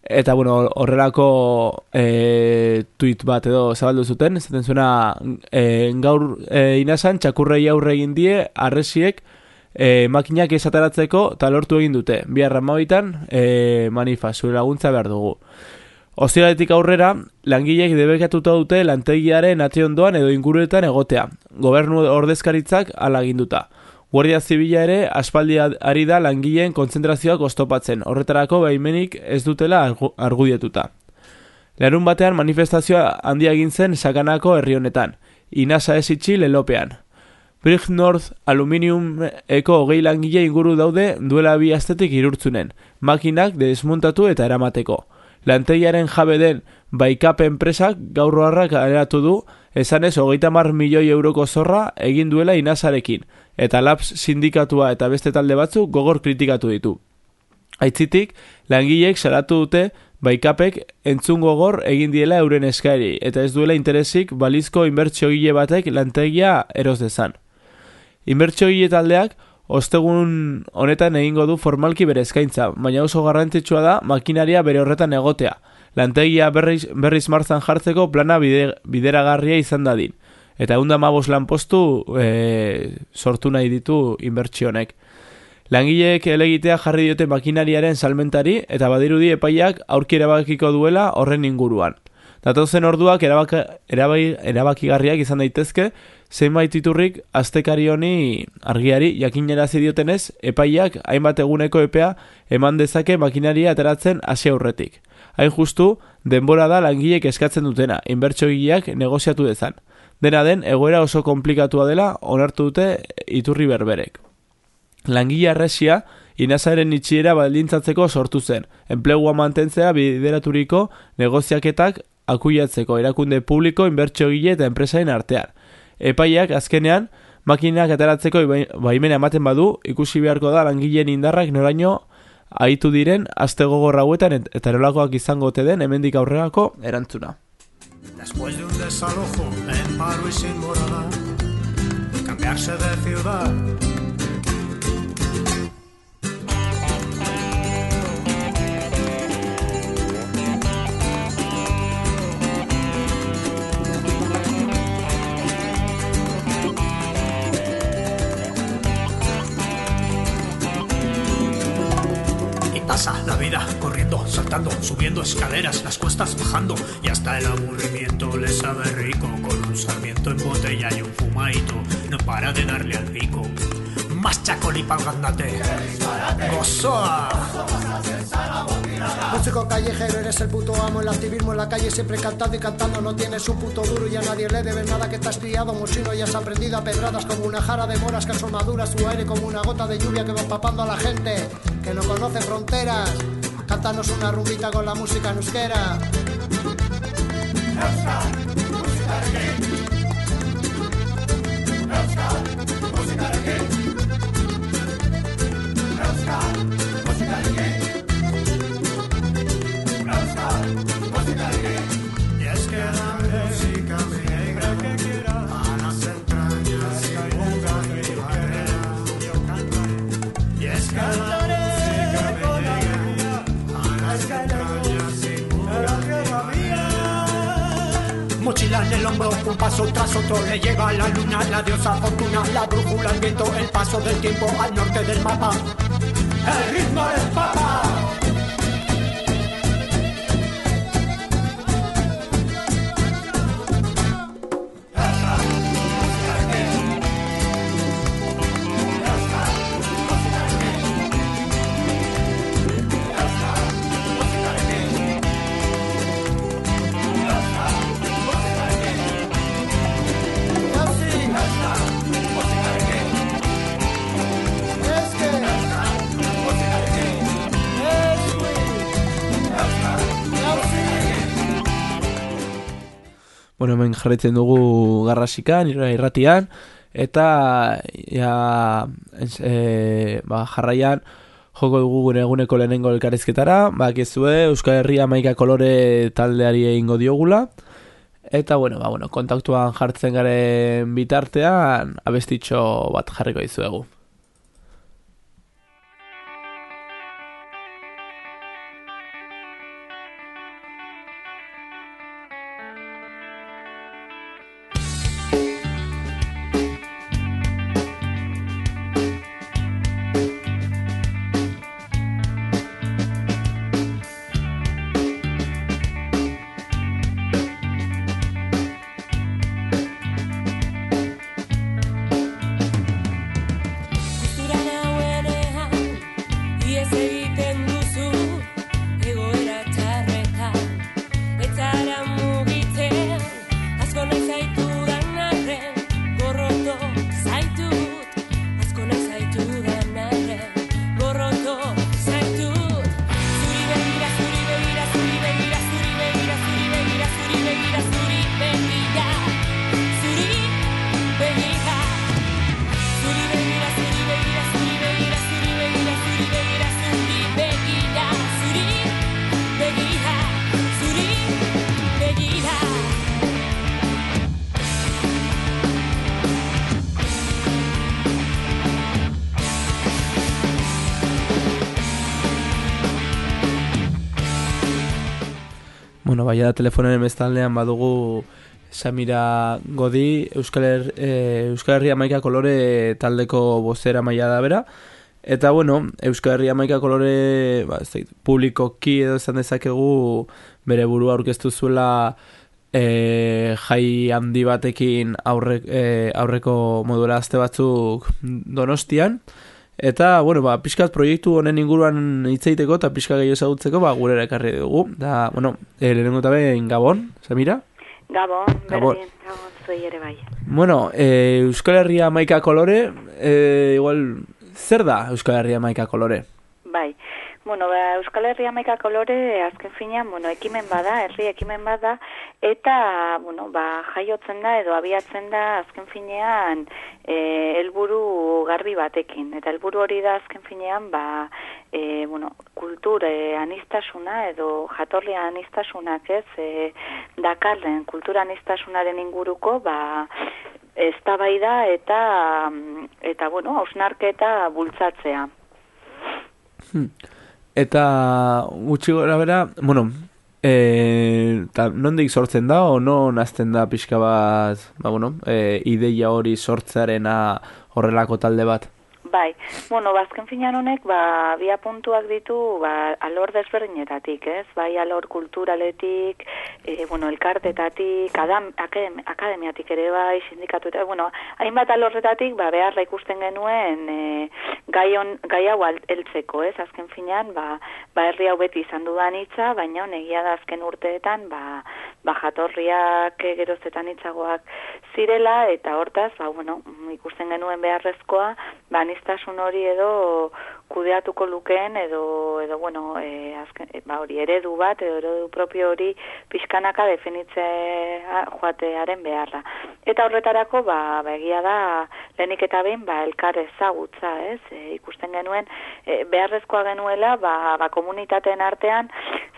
Eta, bueno, horrelako e, tweet bat edo zabaldu zuten, zaten zuena e, gaur e, inasan txakurrei aurre egin die, arresiek, e, makinak esataratzeko eta lortu egin dute. Bi arramabitan, e, manifa, zure laguntza behar dugu. Ostiraletik aurrera, langileek debekatuta dute lantegiaren ate ondoan edo inguruetan egotea. Gobernu ordezkaritzak alaginduta. Guardia Zibila ere aspaldi ari da langileen kontzentrazioak oztopatzen. Horretarako baimenik ez dutela argu- argudietuta. Larun batean manifestazioa handia egin zen sakanako herri honetan. Inasa ez itxi lelopean. Bridge North Aluminium eko hogei langile inguru daude duela bi astetik irurtzunen, makinak desmuntatu eta eramateko. Lantegiaren jabe den baikap enpresak gaur harrak aleratu du, esanez hogeita mar milioi euroko zorra egin duela inasarekin, eta Labs sindikatua eta beste talde batzuk gogor kritikatu ditu. Aitzitik, langileek salatu dute baikapek entzun gogor egin diela euren eskaeri, eta ez duela interesik balizko inbertsiogile batek lantegia eros dezan. Inbertsiogile taldeak ostegun honetan egingo du formalki bere eskaintza, baina oso garrantzitsua da makinaria bere horretan egotea. Lantegia berriz, berriz martzan jartzeko plana bide, bideragarria izan dadin. Eta egun da mabos lanpostu e, sortu nahi ditu inbertsionek. Langileek elegitea jarri diote makinariaren salmentari eta badirudi epaiak aurki erabakiko duela horren inguruan. Datozen orduak erabaka, erabai, erabakigarriak izan daitezke, zenbait iturrik aztekari honi argiari jakinerazi diotenez, epaiak hainbat eguneko epea eman dezake makinaria ateratzen hasi aurretik. Hain justu, denbora da langilek eskatzen dutena, inbertsogileak negoziatu dezan. Dena den, egoera oso komplikatua dela onartu dute iturri berberek. Langile arresia, inazaren itxiera baldintzatzeko sortu zen, enplegua mantentzea bideraturiko negoziaketak akuiatzeko erakunde publiko inbertsiogile eta enpresain artean. Epaiak azkenean, makinak ateratzeko baimena ematen badu, ikusi beharko da langileen indarrak noraino aitu diren aste gogor hauetan et- eta nolakoak izango ote den hemendik aurrerako erantzuna. Después de un desalojo en paro y sin morada, cambiarse de ciudad. Pasa la vida corriendo, saltando, subiendo escaleras, las cuestas bajando y hasta el aburrimiento le sabe rico con un sarmiento en botella y un fumaito. No para de darle al pico. Más pa'l gandate. Gozoa. Músico callejero, eres el puto amo. El activismo en la calle siempre cantando y cantando. No tienes un puto duro y a nadie le debes nada que te has criado. Mochino y has aprendido a pedradas como una jara de moras que son maduras. Tu aire como una gota de lluvia que va empapando a la gente que no conoce fronteras. Cántanos una rumbita con la música en euskera. Y Mochila en el hombro, un paso tras otro le lleva la luna, la diosa fortuna, la brújula, el viento, el paso del tiempo al norte del mapa. El ritmo del papa. Jarraitzen dugu garrasikan, irra- irratian, eta ja, e, ba, jarraian joko dugu gure eguneko lehenengo elkarrizketara, bakizue Euskal Herria maika kolore taldeari egingo diogula, eta bueno, ba, bueno, kontaktuan jartzen garen bitartean abestitxo bat jarriko dizuegu. Da telefonen bestaldean badugu Samira Godi, Euskal, Her, eh, Euskal Herria Maika Kolore taldeko bozera maila da bera. Eta bueno, Euskal Herria Maika Kolore ba, ez dakit, publikoki edo esan dezakegu bere burua aurkeztu zuela eh, jai handi batekin aurre, eh, aurreko modura aste batzuk donostian. Eta, bueno, ba, pixkat proiektu honen inguruan hitz egiteko eta pixka gehiago ezagutzeko, ba, gurera ekarri dugu. Da, bueno, e, lehenengo eta behin Gabon, Samira? Gabon, Gabon. berdin, gabon, zuei ere bai. Bueno, e, Euskal Herria maika kolore, e, igual, zer da Euskal Herria maika kolore? Bai, bueno, ba, Euskal Herria maika kolore azken finean, bueno, ekimen bada, herri ekimen bada, eta, bueno, ba, jaiotzen da edo abiatzen da azken finean e, helburu garbi batekin. Eta helburu hori da azken finean, ba, e, bueno, kultur e, anistasuna edo jatorria anistasunak ez, e, dakarren kultura anistasunaren inguruko, ba, eztabaida eta mm, eta bueno, hausnarketa bultzatzea. Hmm. Eta gutxi gora bera, bueno, e, ta, nondik sortzen da, o non azten da pixka bat, ba, bueno, e, ideia hori sortzearena horrelako talde bat? Bai, bueno, bazken finan honek, ba, bia puntuak ditu, ba, alor desberdinetatik, ez? Bai, alor kulturaletik, e, bueno, elkartetatik, adam, akademi, akademiatik ere bai, sindikatu eta, bueno, hainbat alorretatik, ba, beharra ikusten genuen e, gai, on, gai hau heltzeko, ez? Azken finan, ba, ba, herri hau beti izan dudan hitza, baina honegia da azken urteetan, ba, ba, jatorriak e, gerozetan hitzagoak zirela, eta hortaz, ba, bueno, ikusten genuen beharrezkoa, ba, anistasun hori edo kudeatuko lukeen edo edo bueno, e, azken, e, ba hori eredu bat edo eredu propio hori pixkanaka definitzea joatearen beharra. Eta horretarako ba, ba egia da lehenik eta behin ba elkar ezagutza, ez? E, ikusten genuen e, beharrezkoa genuela ba, ba komunitateen artean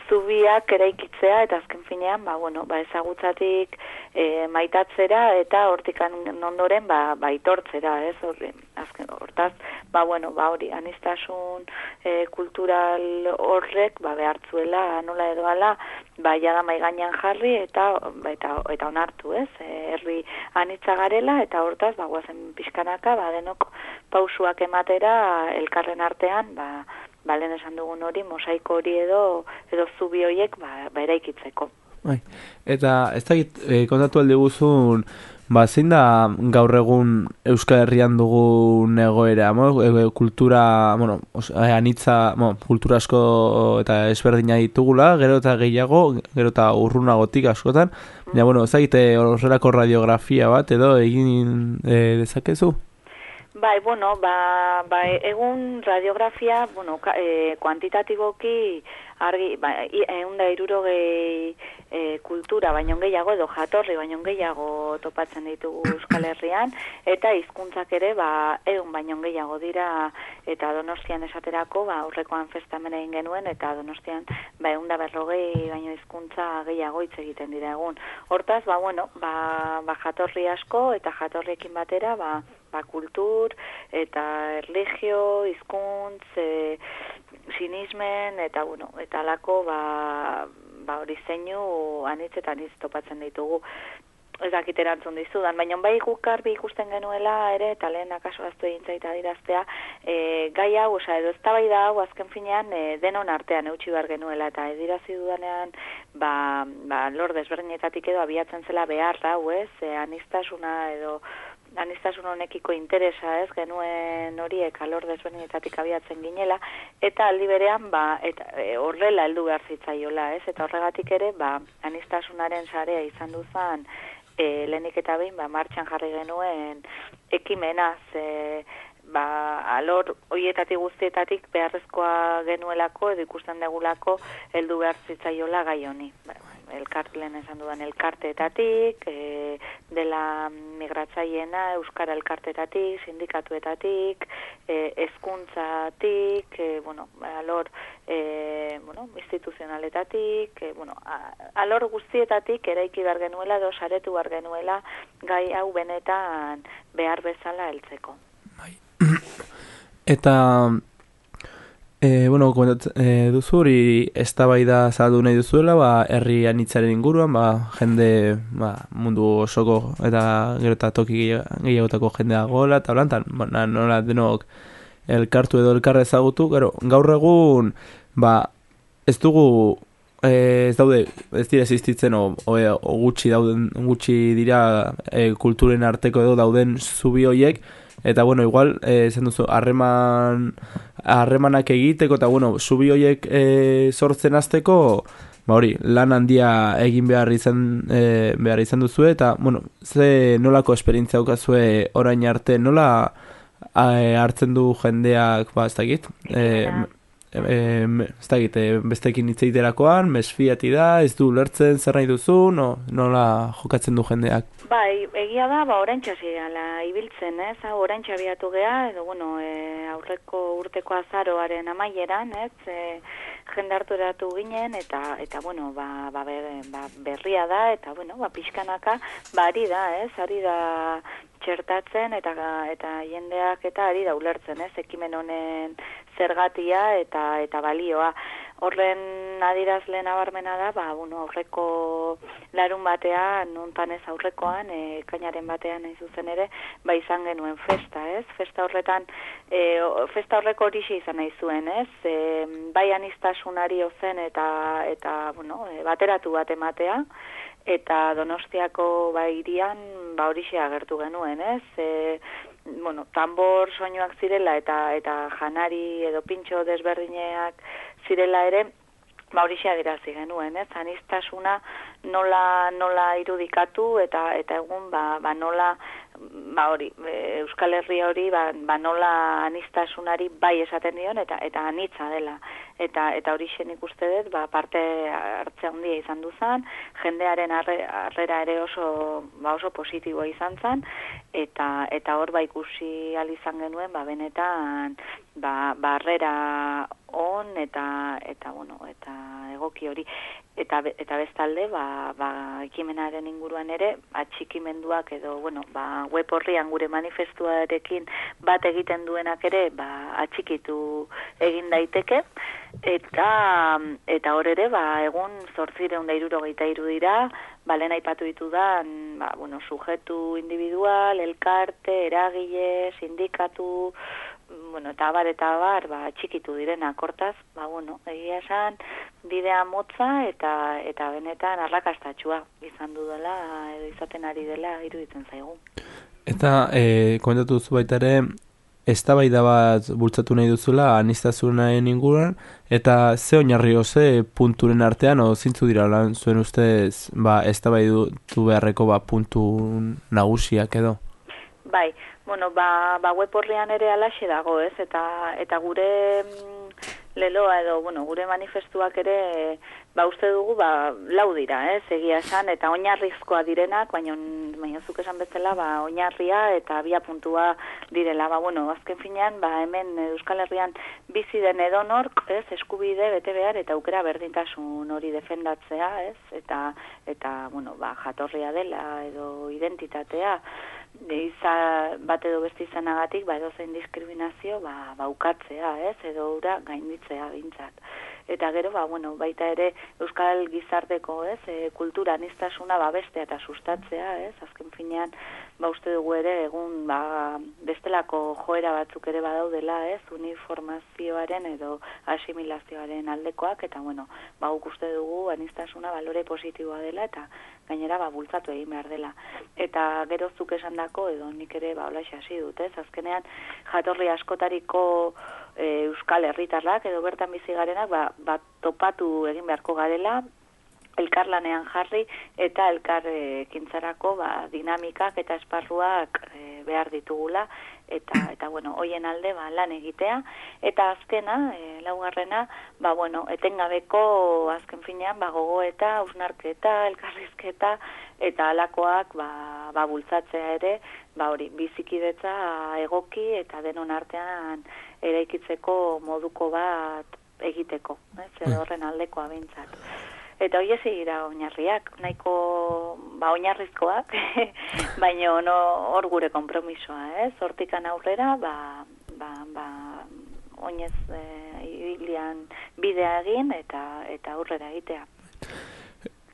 zubiak eraikitzea eta azken finean ba bueno, ba ezagutzatik e, maitatzera eta hortikan ondoren ba, ba aitortzera, ez? Horri, azken hortaz, ba bueno, ba hori anistasun e, kultural horrek ba behartzuela nola edo hala ba jada mai gainean jarri eta ba, eta eta onartu, ez? E, herri anitza garela eta hortaz ba goazen pixkanaka ba denok pausuak ematera elkarren artean ba ba lehen esan dugun hori mosaiko hori edo edo zubi horiek ba, ba eraikitzeko. Bai. Eta ez dakit e, kontatu aldi guzun, ba, zein da gaur egun Euskal Herrian dugun egoera, mo? E, kultura, bueno, e, anitza, bueno, kultura asko eta ezberdina ditugula, gero eta gehiago, gero eta urrunagotik askotan, ja, bueno, ez dakit e, horrelako radiografia bat edo egin e, dezakezu? Bai, bueno, ba, ba, egun radiografia, bueno, ka, e, kuantitatiboki argi, ba, ehun da irurogei e, kultura baino gehiago edo jatorri baino gehiago topatzen ditugu Euskal Herrian eta hizkuntzak ere ba ehun baino gehiago dira eta Donostian esaterako ba aurrekoan festamen egin genuen eta Donostian ba ehun da berrogei baino hizkuntza gehiago hitz egiten dira egun. Hortaz, ba bueno, ba, ba jatorri asko eta jatorriekin batera ba ba kultur eta erlijio, hizkuntz, e, sinismen eta bueno, eta alako ba ba hori zeinu anitz eta anitz ditugu. Ez dakit erantzun dizudan, baina bai guk garbi ikusten genuela ere, eta lehen akaso aztu egin zaita diraztea, e, gai hau, oza, edo eztabaida hau azken finean e, denon artean eutxi behar genuela, eta edirazi dudanean, ba, ba, lor desberdinetatik edo abiatzen zela behar hau, ez, e, anistasuna edo anistasun honekiko interesa, ez, genuen horiek alor desberdinetatik abiatzen ginela, eta aldi berean, ba, eta, e, horrela heldu behar zitzaiola, ez, eta horregatik ere, ba, anistasunaren sarea izan duzan, e, lehenik eta behin, ba, martxan jarri genuen ekimenaz, e, ba, alor hoietatik guztietatik beharrezkoa genuelako edo ikusten degulako heldu behar zitzaiola gai honi. Ba, elkart lehen esan dudan elkarteetatik, e, dela migratzaiena euskara elkarteetatik, sindikatuetatik, e, hezkuntzatik, e, bueno, alor e, bueno, instituzionaletatik, e, bueno, a, alor guztietatik eraiki behar genuela edo saretu behar genuela gai hau benetan behar bezala heltzeko. Eta, e, bueno, komentat, e, duzu hori eztabaida zahaldu nahi duzuela, ba, herri anitzaren inguruan, ba, jende ba, mundu osoko eta gero eta toki gehi- gehiagotako jendea gola, eta blantan, ba, nola denok elkartu edo elkarra ezagutu, gero, gaur egun, ba, ez dugu e, ez daude, ez dira existitzen o, o, o gutxi dauden gutxi dira e, kulturen arteko edo dauden zubi hoiek eta bueno, igual eh, esan duzu harreman harremanak egiteko eta bueno, zubi hoiek e, sortzen hasteko ba hori, lan handia egin behar izan e, behar izan duzu eta bueno, ze nolako esperientzia daukazue orain arte, nola a, hartzen du jendeak, ba, ez dakit, e, e, e, ez dakit, e, bestekin hitz egiterakoan, mesfiati da, ez du ulertzen zer nahi duzu, no, nola jokatzen du jendeak. Bai, egia da, ba, oraintxe gala ibiltzen, ez? Hau oraintxe abiatu gea, edo, bueno, e, aurreko urteko azaroaren amaieran, ez? E, jende hartu eratu ginen, eta, eta bueno, ba, ba, ber, ba, berria da, eta, bueno, ba, pixkanaka, ba, ari da, ez? Ari da txertatzen, eta, eta jendeak eta ari da ulertzen, ez? Ekimen honen zergatia eta, eta balioa. Horren adirazle nabarmena da, ba, bueno, aurreko larun batean, nuntan aurrekoan, e, kainaren batean nahi zuzen ere, ba izan genuen festa, ez? Festa horretan, e, festa horreko horixe izan nahi zuen, ez? E, bai anistasunari ozen eta, eta bueno, e, bateratu bat ematea, eta donostiako ba irian ba horixe agertu genuen, ez? E, bueno, tambor soinuak zirela eta eta janari edo pintxo desberdineak zirela ere, ba horixe adirazi genuen, ez? Anistasuna nola nola irudikatu eta eta egun ba, ba nola ba hori, e, Euskal Herria hori ba, ba nola anistasunari bai esaten dion eta eta anitza dela. Eta eta hori nik uste dut, ba parte hartze handia izan duzan, jendearen arre, harrera ere oso ba oso positiboa izan zen eta eta hor ba ikusi izan genuen ba benetan ba barrera on eta eta bueno, eta egoki hori. Eta eta bestalde ba, ba ekimenaren inguruan ere atxikimenduak edo bueno, ba web horrian gure manifestuarekin bat egiten duenak ere ba atxikitu egin daiteke eta eta hor ere ba egun 873 dira ba lehen aipatu ditudan ba bueno sujetu individual elkarte eragile sindikatu bueno, eta bar eta bar, ba, txikitu direnak, hortaz, ba, bueno, egia esan, bidea motza eta eta benetan arrakastatxua izan du dela, edo izaten ari dela, iruditzen zaigu. Eta e, komentatu duzu baita ere, eztabaida bat bultzatu nahi duzula anistasunaren inguruan, eta ze oinarri ze punturen artean, o zintzu dira lan zuen ustez, ba, eztabaidatu beharreko ba, puntu nagusiak edo. Bai, Bueno, ba, ba web horrian ere alaxe dago, ez? Eta, eta gure mm, leloa edo, bueno, gure manifestuak ere, ba uste dugu, ba, lau dira, ez? Egia esan, eta oinarrizkoa direnak, baina, baina zuk esan bezala, ba, oinarria eta bia puntua direla. Ba, bueno, azken finean, ba, hemen Euskal Herrian bizi den edonork, ez? Eskubide, bete behar, eta aukera berdintasun hori defendatzea, ez? Eta, eta bueno, ba, jatorria dela, edo identitatea, iza bat edo beste izanagatik, ba edo zein diskriminazio, ba, ba ukatzea, ez, edo ura gainditzea bintzat. Eta gero, ba, bueno, baita ere Euskal Gizarteko, ez, e, kultura anistasuna babestea eta sustatzea, ez, azken finean, ba, uste dugu ere, egun, ba, bestelako joera batzuk ere badaudela, ez, uniformazioaren edo asimilazioaren aldekoak, eta, bueno, ba, guk uste dugu anistasuna balore positiboa dela, eta gainera ba bultzatu egin behar dela. Eta gero zuk esandako edo nik ere ba holaxe hasi dut, ez? Azkenean jatorri askotariko e, euskal herritarrak edo bertan bizi garenak ba, ba topatu egin beharko garela elkarlanean jarri eta elkar e, kintzarako ba, dinamikak eta esparruak e, behar ditugula eta eta bueno, hoien alde ba, lan egitea eta azkena, e, laugarrena, ba bueno, etengabeko azken finean ba gogoeta, ausnarketa, elkarrizketa eta alakoak ba, ba bultzatzea ere, ba hori, bizikidetza egoki eta denon artean eraikitzeko moduko bat egiteko, ez? Edo horren aldekoa behintzat. Eta hoi dira oinarriak, nahiko ba, oinarrizkoak, baina no, hor gure kompromisoa, ez? Hortikan aurrera, ba, ba, ba, oinez e, ibilian bidea egin eta eta aurrera egitea.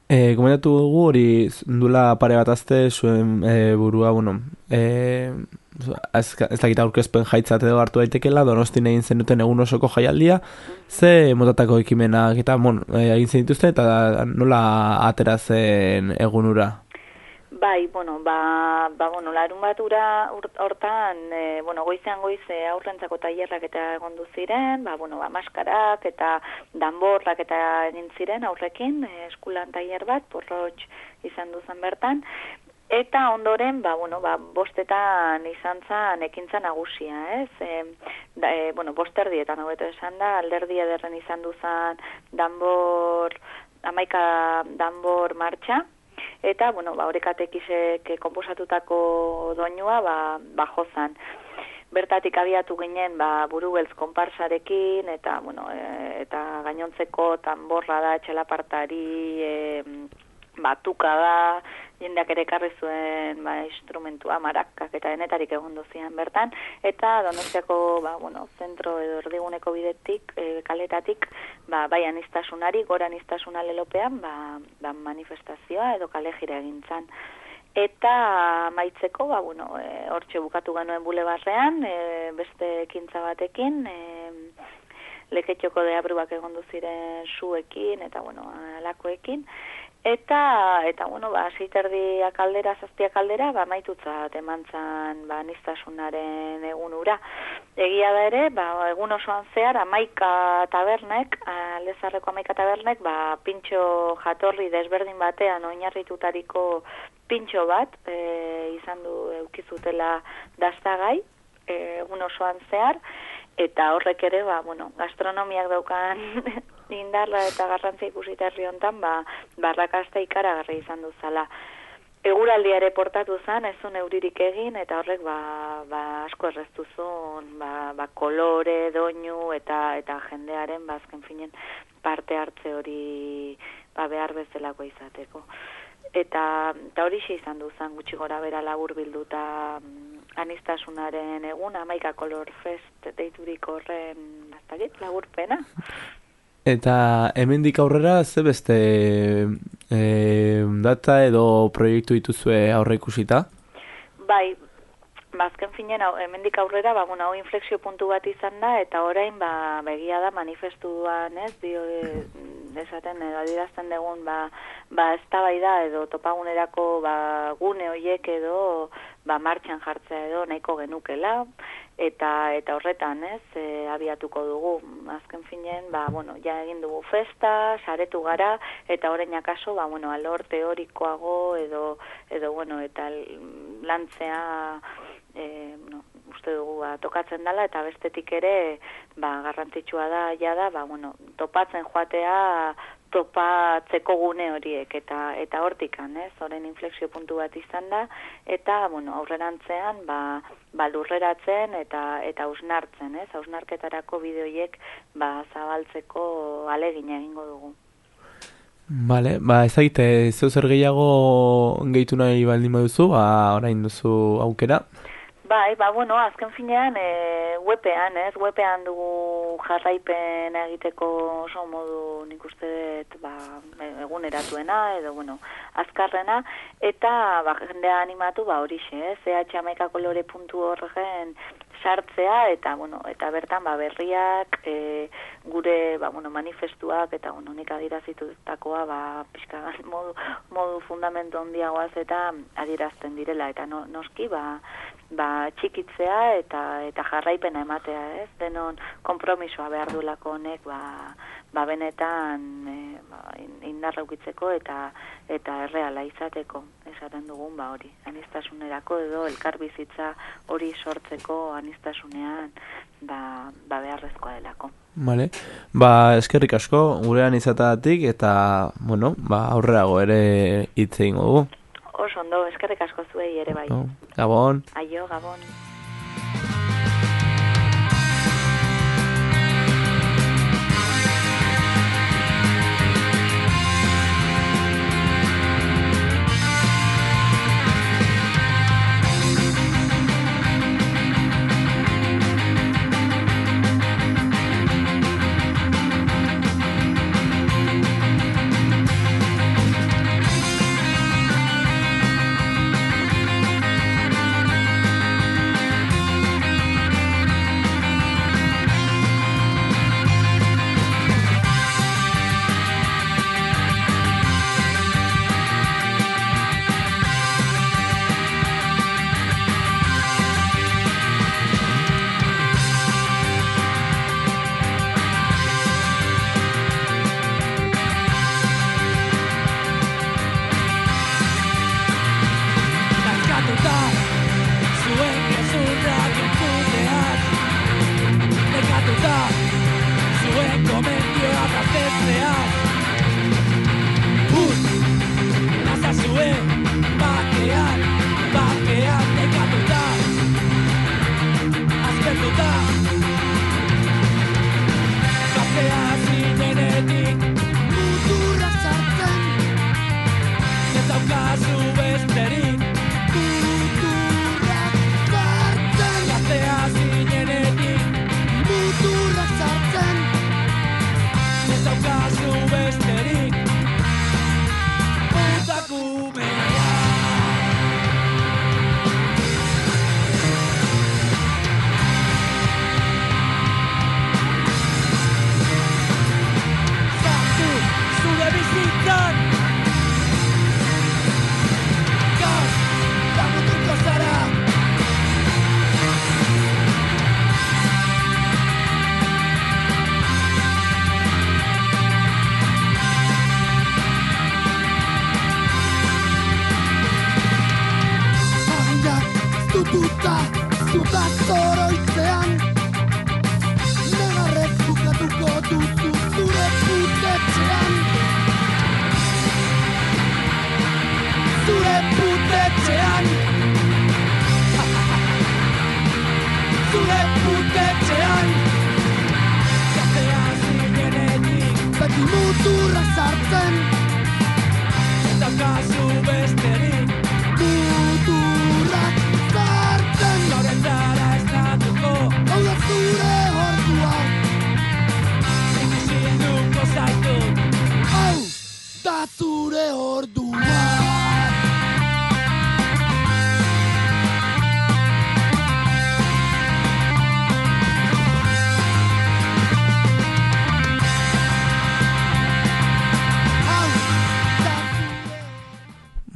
E, komentatu dugu hori dula pare bat azte zuen e, burua, bueno, e, ez, ez dakit aurkezpen jaitzat edo hartu daitekela, donostin egin zenuten egun osoko jaialdia, ze motatako ekimenak eta e, egin zen dituzte eta nola atera zen egunura? Bai, bueno, ba, ba bueno, larun bat ura ur- hortan, e, bueno, goizean goize aurrentzako tailerrak eta egondu ziren, ba, bueno, ba, maskarak eta danborrak eta egin ziren aurrekin, e, eskulan tailer bat, porrotx izan duzan bertan, Eta ondoren, ba, bueno, ba, bostetan izan zan ekintza nagusia, ez? E, da, e, bueno, bosterdietan hobeto esan da, alderdi ederren izan duzan danbor, amaika danbor martxa, eta, bueno, ba, orekatekisek komposatutako doinua, ba, ba jozan. Bertatik abiatu ginen, ba, burubeltz konparsarekin, eta, bueno, e, eta gainontzeko tanborra da, etxelapartari, e, batuka da, jendeak ere ekarri zuen ba, instrumentua, marakak eta denetarik egon zian bertan, eta donostiako ba, bueno, zentro edo erdiguneko bidetik, e, kaletatik, ba, bai anistasunari, gora anistasuna lelopean, ba, ba, manifestazioa edo kale jira egin zan. Eta maitzeko, ba, bueno, e, hortxe bukatu genuen bulebarrean, e, beste ekintza batekin, e, leketxoko deabruak egondu ziren suekin eta bueno, alakoekin eta eta bueno, ba seiterdiak aldera, zazpiak aldera, ba maitutzat emantzan ba nistasunaren egunura. Egia da ere, ba egun osoan zehar 11 tabernek, aldezarreko 11 tabernek, ba pintxo jatorri desberdin batean oinarritutariko pintxo bat e, izan du eukizutela dastagai e, egun osoan zehar eta horrek ere ba, bueno, gastronomiak daukan indarra eta garrantzia ikusita herri hontan ba barrakasta ikaragarri izan du zala. Eguraldia ere portatu zen, ez zuen euririk egin, eta horrek ba, ba asko erreztu zuen, ba, ba kolore, doinu, eta eta jendearen bazken finen parte hartze hori ba, behar bezalako izateko. Eta, eta hori izan du zen gutxi gora bera labur bilduta mm, anistasunaren egun, amaika kolor fest deiturik horren, bastakit, laburpena. Eta hemendik aurrera ze beste e, data edo proiektu dituzue aurre ikusita? Bai, bazken finen, hemendik aurrera, ba, bueno, hau inflexio puntu bat izan da, eta orain, ba, begia da manifestuan, ez, dio, e, esaten, edo adirazten dugun, ba, ba, eztabaida edo topagunerako, ba, gune hoiek edo, ba, martxan jartzea edo nahiko genukela, eta eta horretan, ez, e, abiatuko dugu. Azken finen, ba, bueno, ja egin dugu festa, saretu gara, eta orain akaso, ba, bueno, alor teorikoago edo, edo bueno, eta lantzea e, no, uste dugu ba, tokatzen dela eta bestetik ere ba, garrantzitsua da jada ba, bueno, topatzen joatea topatzeko gune horiek eta eta hortikan, ez? Horren inflexio puntu bat izan da eta bueno, aurrerantzean ba, ba lurreratzen eta eta ausnartzen, ez? Ausnarketarako bideoiek ba zabaltzeko alegina egingo dugu. Vale, ba ez dakite, zeu zer gehiago gehitu nahi baldin baduzu, ba orain duzu aukera. Bai, ba, bueno, azken finean, e, webean, ez, webean dugu jarraipen egiteko oso modu nik uste dut, ba, eguneratuena, edo, bueno, azkarrena, eta, ba, jendea animatu, ba, horixe, ez, ehamaikakolore.orgen sartzea, eta, bueno, eta bertan, ba, berriak, e, gure, ba, bueno, manifestuak, eta, bueno, nik adirazitutakoa, ba, pixka, modu, modu fundamentu handiagoaz, eta adirazten direla, eta no, noski, ba, ba, txikitzea eta eta jarraipena ematea, ez? Denon konpromisoa behar duelako honek, ba, ba benetan e, ba, in- indarra ukitzeko eta eta erreala izateko, esaten dugun ba hori. Anistasunerako edo elkarbizitza hori sortzeko anistasunean ba, ba beharrezkoa delako. Vale. Ba, eskerrik asko gurean izatagatik eta, bueno, ba, aurrerago ere hitz egingo dugu. Oso ondo, eskerrik asko zuei ere bai. No? Gabon. Aio, Gabon.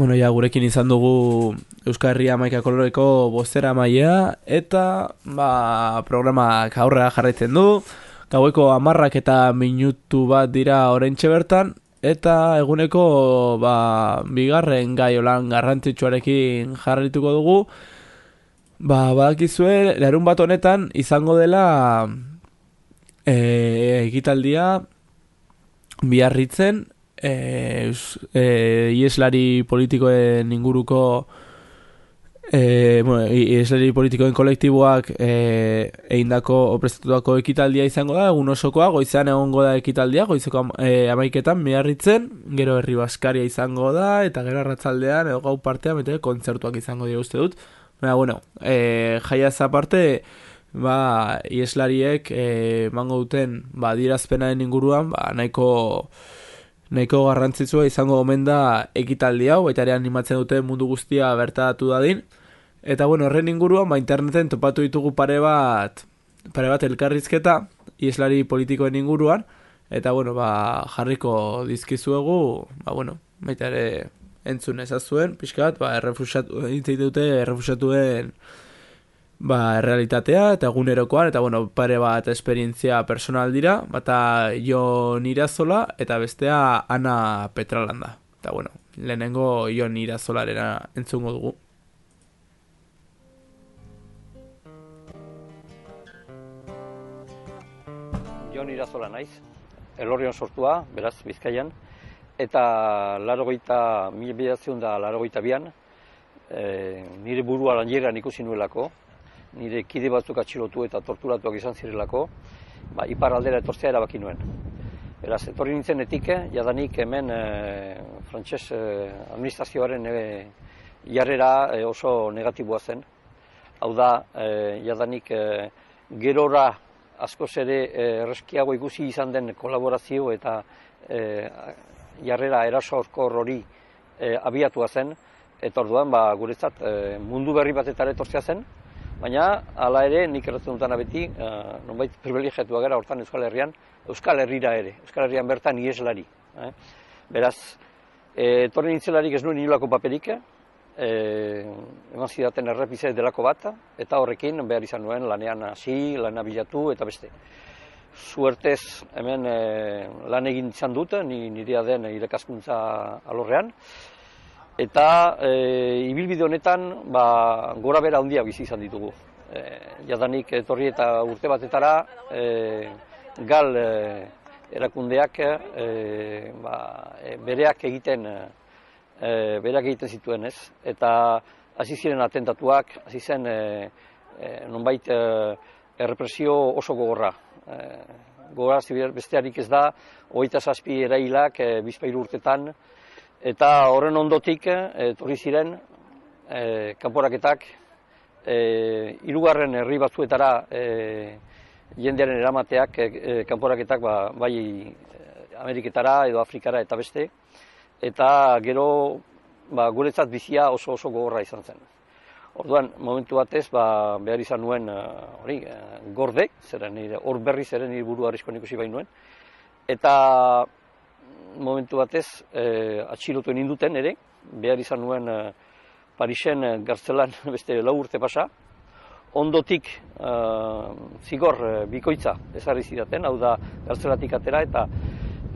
Bueno, ja, gurekin izan dugu Euskal Maika Koloreko bostera maia eta ba, programak aurrera jarraitzen du. Gaueko amarrak eta minutu bat dira orentxe bertan eta eguneko ba, bigarren gai olan garrantzitsuarekin jarrituko dugu. Ba, badakizue, larun bat honetan izango dela e, egitaldia biarritzen e, e, ieslari politikoen inguruko e, bueno, ieslari politikoen kolektiboak e, eindako oprestatutako ekitaldia izango da, egun osokoa, goizean egongo da ekitaldia, goizeko am, e, amaiketan biarritzen, gero herri baskaria izango da, eta gero arratzaldean, edo gau partean, bete kontzertuak izango dira uste dut. Baina, bueno, e, jaiaz aparte, ba, ieslariek e, emango duten ba, dirazpenaren inguruan, ba, nahiko nahiko garrantzitsua izango omen da ekitaldi hau, baita ere animatzen dute mundu guztia bertatu dadin. Eta bueno, horren inguruan, ba, interneten topatu ditugu pare bat, pare bat elkarrizketa, ieslari politikoen inguruan, eta bueno, ba, jarriko dizkizuegu, ba, bueno, baita ere entzun ezazuen, pixkat, ba, errefusatu, dute errefusatuen ba, errealitatea eta egunerokoan, eta bueno, pare bat esperientzia personal dira, bata Jon Irazola eta bestea Ana Petralanda. Eta bueno, lehenengo Jon Irazolarena entzungo dugu. Jon Irazola naiz, elorrion sortua, beraz, Bizkaian, eta mila bidatzen da larogeita bian, e, nire burua lanjeran ikusi nuelako, nire kide batzuk atxilotu eta torturatuak izan zirelako, ba, ipar aldera etortzea erabaki nuen. Beraz, etorri nintzen etike, jadanik hemen e, frantses e, administrazioaren e, jarrera e, oso negatiboa zen. Hau da, e, jadanik e, gerora askoz ere erreskiago ikusi izan den kolaborazio eta e, jarrera erasorkor hori e, abiatua zen, eta orduan ba, guretzat e, mundu berri batetara etortzea zen, baina hala ere nik erratzen dutana beti, e, nonbait privilegiatua gara hortan Euskal Herrian, Euskal Herrira ere, Euskal Herrian bertan ieslari. Eh? Beraz, e, etorri nintzelarik ez nuen inolako paperik, e, eman zidaten errepize delako bat, eta horrekin behar izan nuen lanean hasi, lana bilatu eta beste. Suertez hemen e, lan egin izan dut, ni, nirea den irakaskuntza alorrean, eta e, ibilbide honetan ba, gora bera handia bizi izan ditugu. E, jadanik etorri eta urte batetara e, gal e, erakundeak e, ba, e, bereak egiten e, bereak egiten zituen ez eta hasi ziren atentatuak hasi zen e, e, nonbait e, errepresio oso gogorra e, gogorra bestearik ez da hogeita zazpi erailak e, bizpairu urtetan eta horren ondotik e, etorri ziren e, kanporaketak e, hirugarren herri batzuetara e, jendearen eramateak e, kanporaketak ba, bai Ameriketara edo Afrikara eta beste eta gero ba, guretzat bizia oso oso gogorra izan zen. Orduan, momentu batez, ba, behar izan nuen eh, hori, eh, gorde, zeren hor berri zeren nire buru arriskoan ikusi bain nuen, eta momentu batez eh, atxilotu ninduten ere, behar izan nuen eh, Parisen eh, gartzelan beste lau urte pasa, ondotik eh, zigor eh, bikoitza ezarri zidaten, hau da gartzelatik atera eta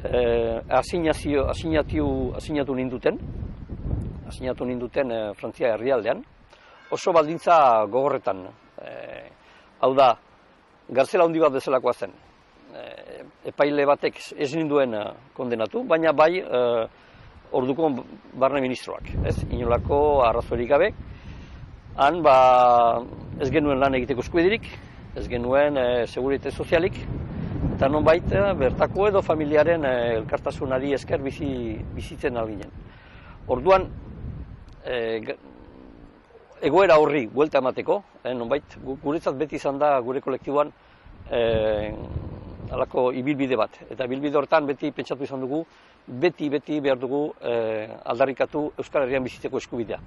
eh, asignazio, asignatu, asignatu ninduten, asignatu ninduten eh, Frantzia herrialdean, oso baldintza gogorretan. Eh, hau da, gartzela handi bat bezalakoa zen. Eh, epaile batek ez ninduen eh, kondenatu, baina bai eh, orduko barne ministroak, ez? Inolako arrazorik gabe. Han, ba, ez genuen lan egiteko eskubidirik, ez genuen e, segurite sozialik, eta nonbait bertako edo familiaren eh, elkartasunari esker bizi, bizitzen alginen. Orduan, e, egoera horri buelta emateko, eh, nonbait, gu- guretzat beti izan da gure kolektiboan eh, alako ibilbide bat. Eta ibilbide hortan beti pentsatu izan dugu, beti, beti behar dugu eh, aldarrikatu Euskal Herrian bizitzeko eskubidea.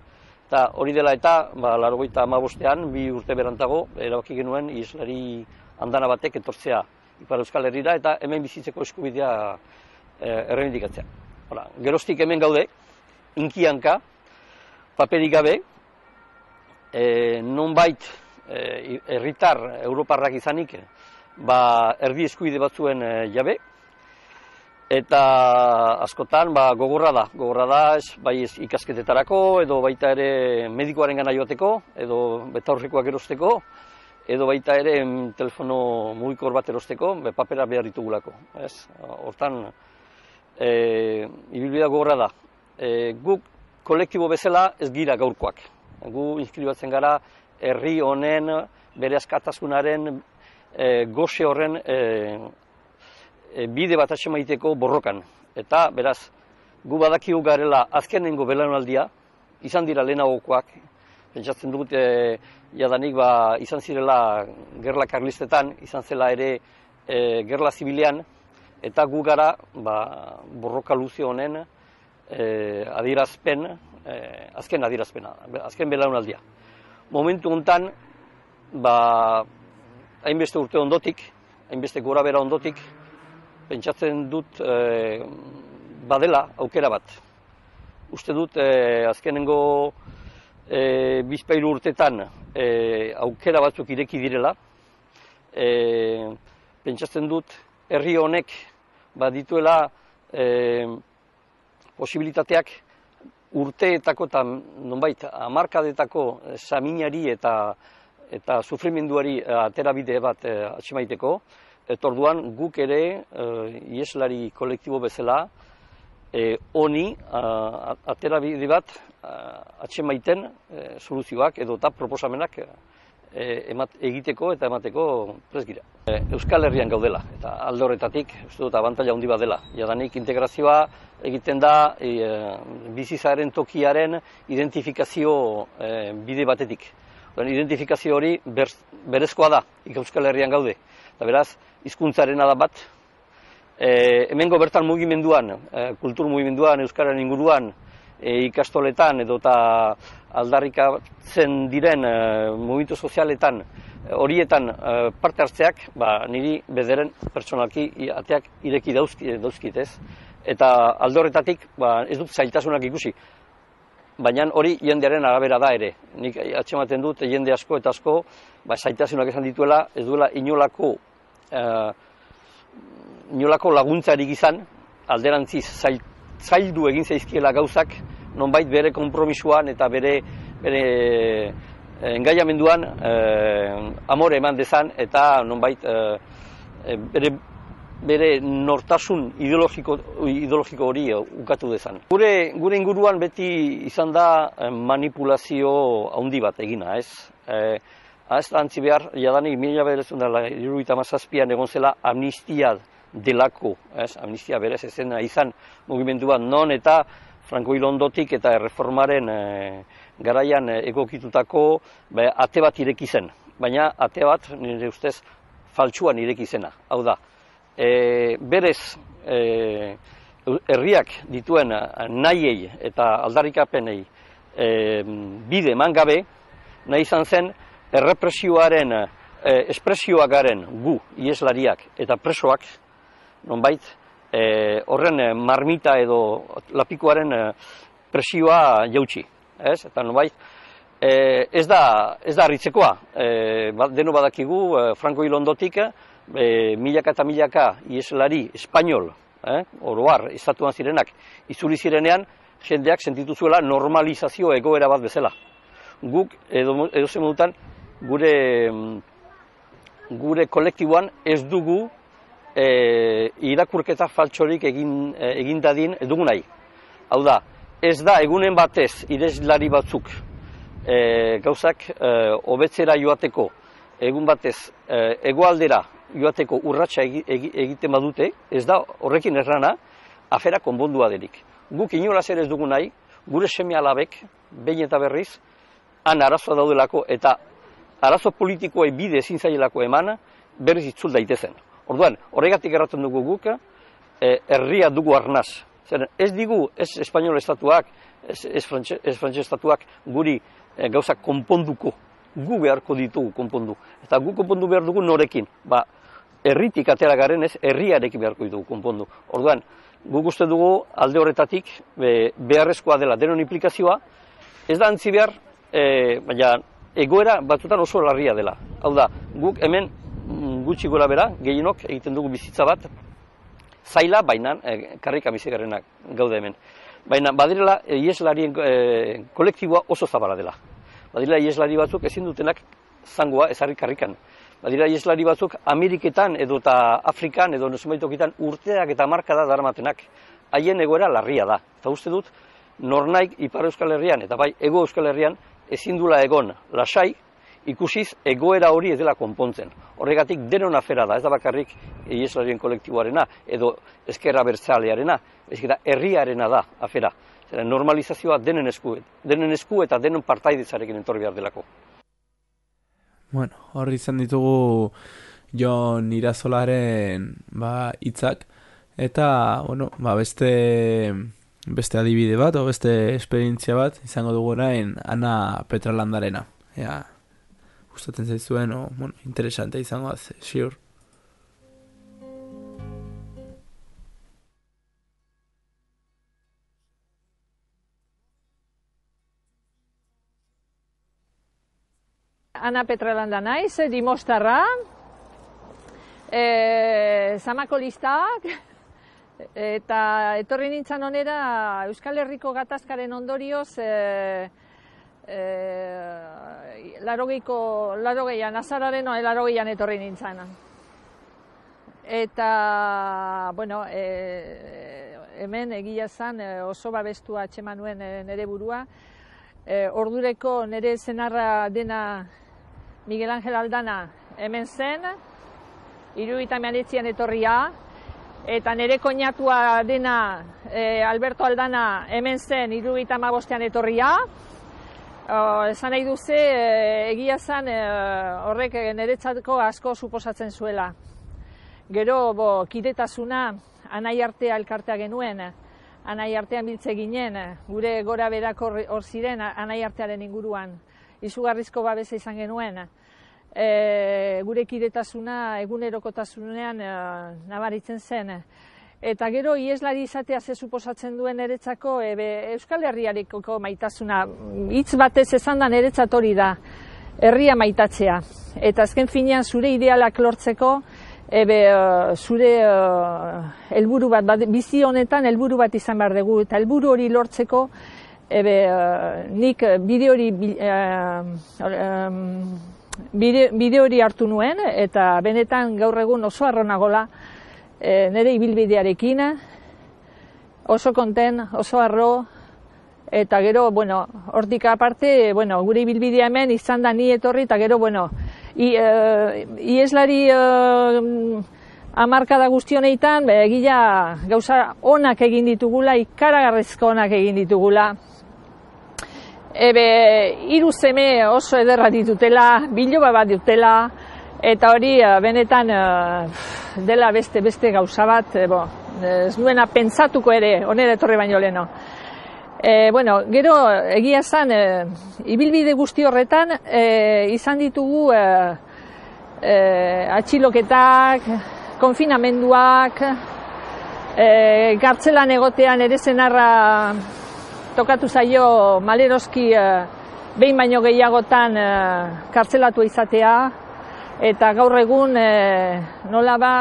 Eta hori dela eta, ba, larogeita amabostean, bi urte berantago, erabaki genuen islari andana batek etortzea Ipar Euskal Herrira eta hemen bizitzeko eskubidea eh, erreindikatzea. Hola, geroztik hemen gaude, inkianka, paperik gabe, e, nonbait e, herritar Europarrak izanik, ba, erdi eskuide batzuen e, jabe, eta askotan ba, gogorra da, gogorra da ez, bai ez ikasketetarako edo baita ere medikoaren gana joateko edo betaurrekoak erosteko edo baita ere telefono mugikor bat erosteko be, papera behar ditugulako. Ez? Hortan, e, ibilbidea gogorra da. E, guk kolektibo bezala ez gira gaurkoak. Gu inskribatzen gara herri honen bere askatasunaren e, goxe horren e, e, bide bat atxemaiteko borrokan. Eta, beraz, gu badakigu garela azkenengo belaunaldia, izan dira lehenagokoak, pentsatzen dut e, jadanik ba, izan zirela gerla karlistetan, izan zela ere e, gerla zibilean, eta gu gara ba, borroka luze honen e, adierazpen, e, azken adierazpena, azken belaunaldia. Momentu hontan, ba, hainbeste urte ondotik, hainbeste gora bera ondotik, pentsatzen dut e, badela aukera bat. Uste dut e, azkenengo e, bizpailu urtetan e, aukera batzuk ireki direla. E, pentsatzen dut herri honek badituela e, posibilitateak urteetako eta nonbait hamarkadetako saminari eta eta sufrimenduari eh, aterabide bat e, atxemaiteko. Eta orduan guk ere e, ieslari kolektibo bezala e, honi aterabide bat a, atxemaiten e, soluzioak edo eta proposamenak e, emat, egiteko eta emateko presgira. E, Euskal Herrian gaudela eta alde horretatik uste dut abantaila handi bat dela. Jadanik integrazioa egiten da e, bizizaren tokiaren identifikazio e, bide batetik. Identifikazio hori ber, berezkoa da, Euskal Herrian gaude. Eta beraz, hizkuntzaren da bat, e, hemengo bertan mugimenduan, e, kultur mugimenduan, Euskararen inguruan, e, ikastoletan edo eta aldarrikatzen diren e, mugimendu sozialetan, e, horietan e, parte hartzeak, ba, niri bederen pertsonalki ateak ireki dauzki, dauzkit ez. Eta alde horretatik, ba, ez dut zailtasunak ikusi. Baina hori jendearen arabera da ere. Nik atxematen dut jende asko eta asko ba, zaitasunak esan dituela, ez duela inolako, eh, inolako laguntzarik izan, alderantziz zail, zaildu egin zaizkiela gauzak, nonbait bere konpromisoan eta bere, bere eh, engaiamenduan eh, amore eman dezan eta nonbait eh, eh, bere bere nortasun ideologiko, ideologiko hori ukatu dezan. Gure, gure inguruan beti izan da eh, manipulazio handi bat egina, ez? Eh, Ez da antzi behar, jadanik mila berezun dela, iruruita mazazpian egon zela amnistia delako, ez? Amnistia berez ezena izan mugimenduan non eta Franco Ilondotik eta erreformaren eh, garaian eh, egokitutako be, ate bat ireki zen. Baina ate bat, nire ustez, faltsuan ireki zena. Hau da, e, berez e, herriak dituen nahiei eta aldarrikapenei e, bide eman gabe, nahi izan zen errepresioaren e, espresioak garen gu, ieslariak eta presoak, nonbait, e, horren marmita edo lapikoaren eh, presioa jautsi. Ez? Eta nonbait, e, ez da, ez da harritzekoa. E, ba- deno badakigu, e, Franco Ilondotik, e, milaka eta milaka ieslari espainol, eh, oroar, estatuan zirenak, izuli zirenean, jendeak sentitu zuela normalizazio egoera bat bezala. Guk, edo, edo modutan, gure, mm, gure kolektiboan ez dugu e, irakurketa faltsorik egin, e, egin dadin ez dugu nahi. Hau da, ez da egunen batez ireslari batzuk e, gauzak e, hobetzera joateko, egun batez e, egoaldera joateko urratsa egi, egi- egiten badute, ez da horrekin errana afera konbondua denik. Guk inolaz ere ez dugu nahi, gure seme alabek, behin eta berriz, han arazoa daudelako eta arazo politikoei bide ezin zailelako eman, berriz itzul daitezen. Orduan, horregatik erraten dugu guk, e, herria dugu arnaz. Zer, ez digu, ez espainol estatuak, ez, ez, frantxe, ez frantxe estatuak guri e, gauzak konponduko. Gu beharko ditugu konpondu. Eta gu konpondu behar dugu norekin. Ba, herritik atera garen ez, herriarekin beharko ditugu konpondu. Orduan, guk uste dugu alde horretatik be, beharrezkoa dela denon implikazioa, ez da antzi behar, e, baina egoera batzutan oso larria dela. Hau da, guk hemen mm, gutxi gora bera, gehienok egiten dugu bizitza bat, zaila, baina e, karrika bizigarrenak gaude hemen. Baina badirela e, ieslarien e, kolektiboa oso zabala dela. Badirela ieslari batzuk ezin dutenak zangoa ezarri karrikan. Badira ieslari batzuk Ameriketan edo eta Afrikan edo tokitan urteak eta markada daramatenak. Haien egoera larria da. Eta uste dut, nornaik Ipar Euskal Herrian eta bai Ego Euskal Herrian ezin dula egon lasai ikusiz egoera hori ez dela konpontzen. Horregatik denon afera da, ez da bakarrik ieslarien kolektiboarena edo ezkerra bertzalearena, ez da herriarena da afera. Zera, normalizazioa denen esku, denen esku eta denon partaidetzarekin entorri behar delako. Bueno, hor izan ditugu Jon Irazolaren ba, hitzak eta bueno, ba, beste beste adibide bat o beste esperientzia bat izango dugu orain Ana Petralandarena. Ja, gustatzen zaizuen o bueno, interesante izango da, sure. Ana Petralanda naiz, dimostarra, e, zamako listak, eta etorri nintzen onera Euskal Herriko gatazkaren ondorioz e, e, larogeiko, larogeian, azararen larogeian etorri nintzen. Eta, bueno, e, hemen egia zen e, oso babestua atxeman nuen e, nire burua. E, ordureko nire zenarra dena Miguel Ángel Aldana hemen zen, iruita meanetzian etorria, eta nire koinatua dena e, Alberto Aldana hemen zen, iruita mabostean etorria, o, esan nahi duze, e, egia zen e, horrek niretzatko asko suposatzen zuela. Gero, bo, kidetasuna, anai artea elkartea genuen, anai artean biltze ginen, gure gora berako hor ziren anai artearen inguruan izugarrizko babesa izan genuen. E, gure kidetasuna egunerokotasunean e, nabaritzen zen. Eta gero ieslari izatea ze suposatzen duen eretzako ebe, Euskal Herriareko maitasuna hitz batez esan da eretzat hori da herria maitatzea. Eta azken finean zure idealak lortzeko ebe, e, zure uh, helburu bat, bizi honetan helburu bat izan behar dugu eta helburu hori lortzeko ebe, uh, nik bide hori uh, bide, hori hartu nuen eta benetan gaur egun oso arronagola e, nire ibilbidearekin. Oso konten, oso arro eta gero, bueno, hortik aparte, bueno, gure ibilbidea hemen izan da ni etorri eta gero, bueno, i, e, ieslari e, amarkada guztioneitan, egia gauza onak egin ditugula, ikaragarrizko onak egin ditugula, ebe hiru seme oso ederra ditutela, biloba bat dutela eta hori eh, benetan eh, dela beste beste gauza bat, e, bo, ez nuena pentsatuko ere, onera etorri baino leno. E, bueno, gero egia esan e, ibilbide guzti horretan e, izan ditugu e, e, atxiloketak, konfinamenduak, e, gartzelan egotean ere zenarra tokatu zaio maleroski uh, behin baino gehiagotan uh, kartzelatu izatea eta gaur egun uh, nola ba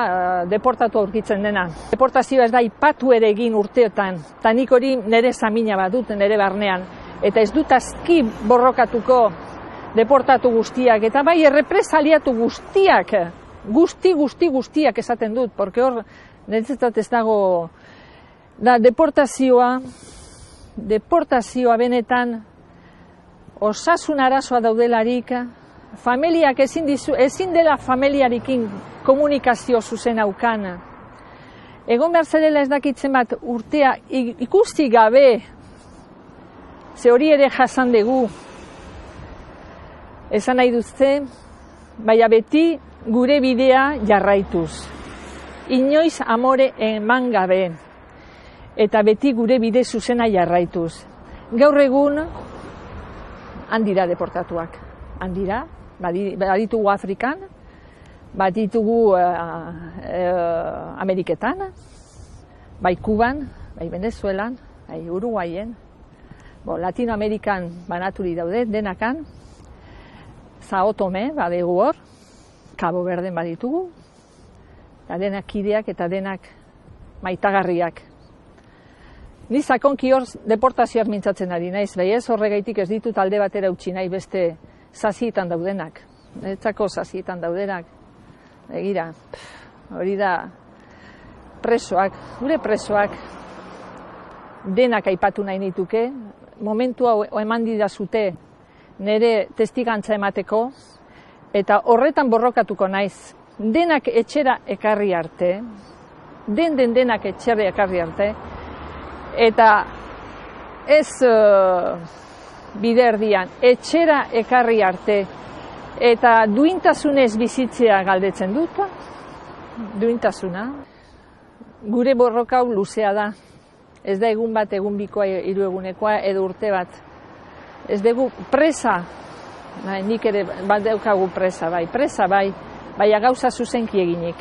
deportatu aurkitzen dena. Deportazioa ez da ipatu ere egin urteotan, eta nik hori nire zamina bat dut nire barnean. Eta ez dut azki borrokatuko deportatu guztiak, eta bai errepresaliatu guztiak, guzti, guzti, guztiak esaten dut, porque hor niretzat ez dago da deportazioa, deportazioa benetan osasun arazoa daudelarik, familiak ezin, dizu, ezin dela familiarekin komunikazio zuzen aukan. Egon behar zerela ez dakitzen bat urtea ikusti gabe, ze hori ere jasan dugu, esan nahi duzte, baina beti gure bidea jarraituz. Inoiz amore eman gabe eta beti gure bide zuzena jarraituz. Gaur egun handira deportatuak. Handira, baditugu Afrikan, baditugu uh, uh, Ameriketan, bai Kuban, bai Venezuelan, bai Uruguayen, bo, Latinoamerikan banaturi daude, denakan, Sao Tome, badegu hor, Cabo Verden baditugu, eta denak kideak eta denak maitagarriak. Ni sakonki hor deportazioak mintzatzen ari naiz, bai ez horregaitik ez ditut alde batera utzi nahi beste zazietan daudenak. Etzako zazietan daudenak. Begira, hori da presoak, gure presoak denak aipatu nahi nituke, momentu hau eman didazute nire testigantza emateko, eta horretan borrokatuko naiz. Denak etxera ekarri arte, den den denak etxera ekarri arte, eta ez uh, bide erdian, etxera ekarri arte, eta duintasunez bizitzea galdetzen dut, duintasuna. Gure borroka luzea da. Ez da egun bat, egun bikoa, hiru egunekoa, edo urte bat. Ez dugu presa, bai, nik ere bat daukagu presa, bai, presa, bai, baina gauza zuzenki eginik.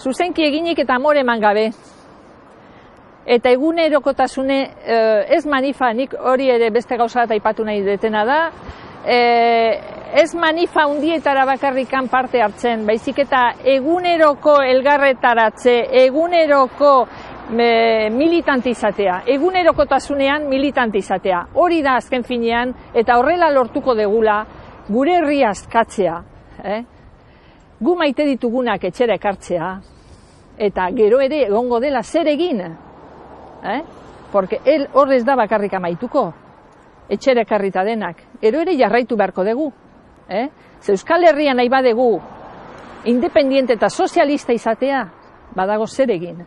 Zuzenki eginik eta amore eman gabe. Eta egunerokotasune eh, ez manifa, nik hori ere beste gauza bat aipatu nahi detena da, eh, ez manifa undietara bakarrikan parte hartzen, baizik eta eguneroko elgarretaratze, eguneroko e, militante izatea, egunerokotasunean militante izatea. Hori da azken finean, eta horrela lortuko degula gure herria askatzea. Eh? Gu maite ditugunak etxera ekartzea, eta gero ere egongo dela zer egin. Eh? Porque el horrez da bakarrik amaituko, etxera ekarrita denak. Gero ere jarraitu beharko dugu. Eh? Ze Euskal Herria nahi badegu independiente eta sozialista izatea, badago zer egin.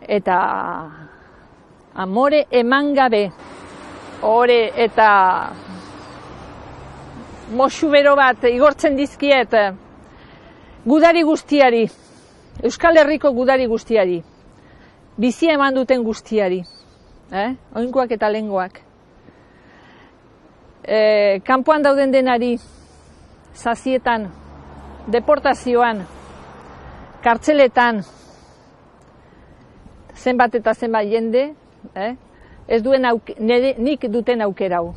Eta amore eman gabe, ore eta moxu bero bat igortzen dizkiet gudari guztiari, Euskal Herriko gudari guztiari, bizia eman duten guztiari, eh? oinkoak eta lengoak. E, kanpoan dauden denari, zazietan, deportazioan, kartzeletan, zenbat eta zenbat jende, eh? ez duen auk, nire, nik duten aukerau.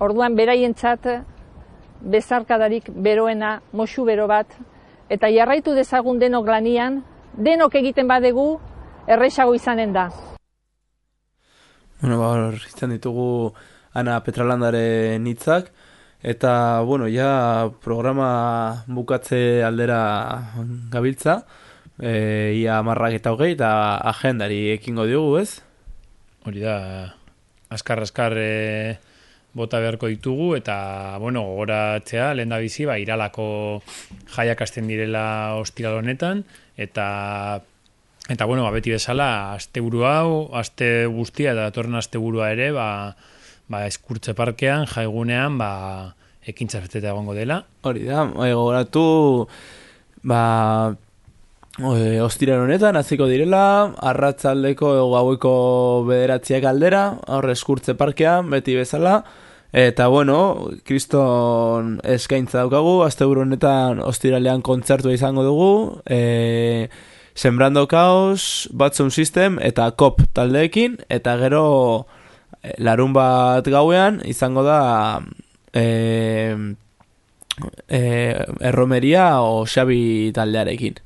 Orduan beraientzat bezarkadarik beroena, moxu bero bat, eta jarraitu dezagun denok lanian, denok egiten badegu, erresago izanen da. Bueno, ba, hor izan ditugu Ana Petralandaren hitzak eta, bueno, ja programa bukatze aldera gabiltza, e, ia marrak eta hogei, eta agendari ekingo diogu, ez? Hori da, askar-askar e, bota beharko ditugu, eta, bueno, gogoratzea, lehen da bizi, ba, iralako jaiak hasten direla ostiral honetan, eta Eta, bueno, ba, beti bezala, asteburu hau, aste guztia eta datorren asteburua ere, ba, ba, eskurtze parkean, jaigunean, ba, ekintza beteta egongo dela. Hori da, e, gogoratu, ba, e, ostiran honetan, hasiko direla, arratzaldeko gaueko bederatziak aldera, aurre eskurtze parkean, beti bezala, Eta bueno, kriston eskaintza daukagu, asteburu honetan ostiralean kontzertua izango dugu, e, Sembrando Kaos, Batson System eta Kop taldeekin, eta gero eh, larun bat gauean izango da e, e, erromeria o Xabi taldearekin.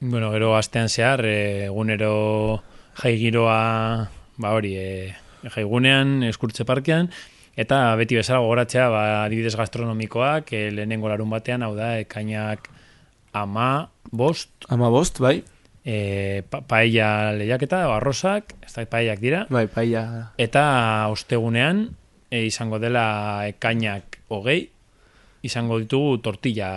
Bueno, gero astean zehar, e, egunero jaigiroa, ba hori, e, jaigunean, eskurtze parkean, eta beti bezala gogoratzea, ba, adibidez gastronomikoak, e, lehenengo larun batean, hau da, ekainak ama bost. Ama bost, bai. E, pa paella lehiaketa, arrosak, ez da paellak dira. Bai, paella. Eta ostegunean, e, izango dela ekainak hogei, izango ditugu tortilla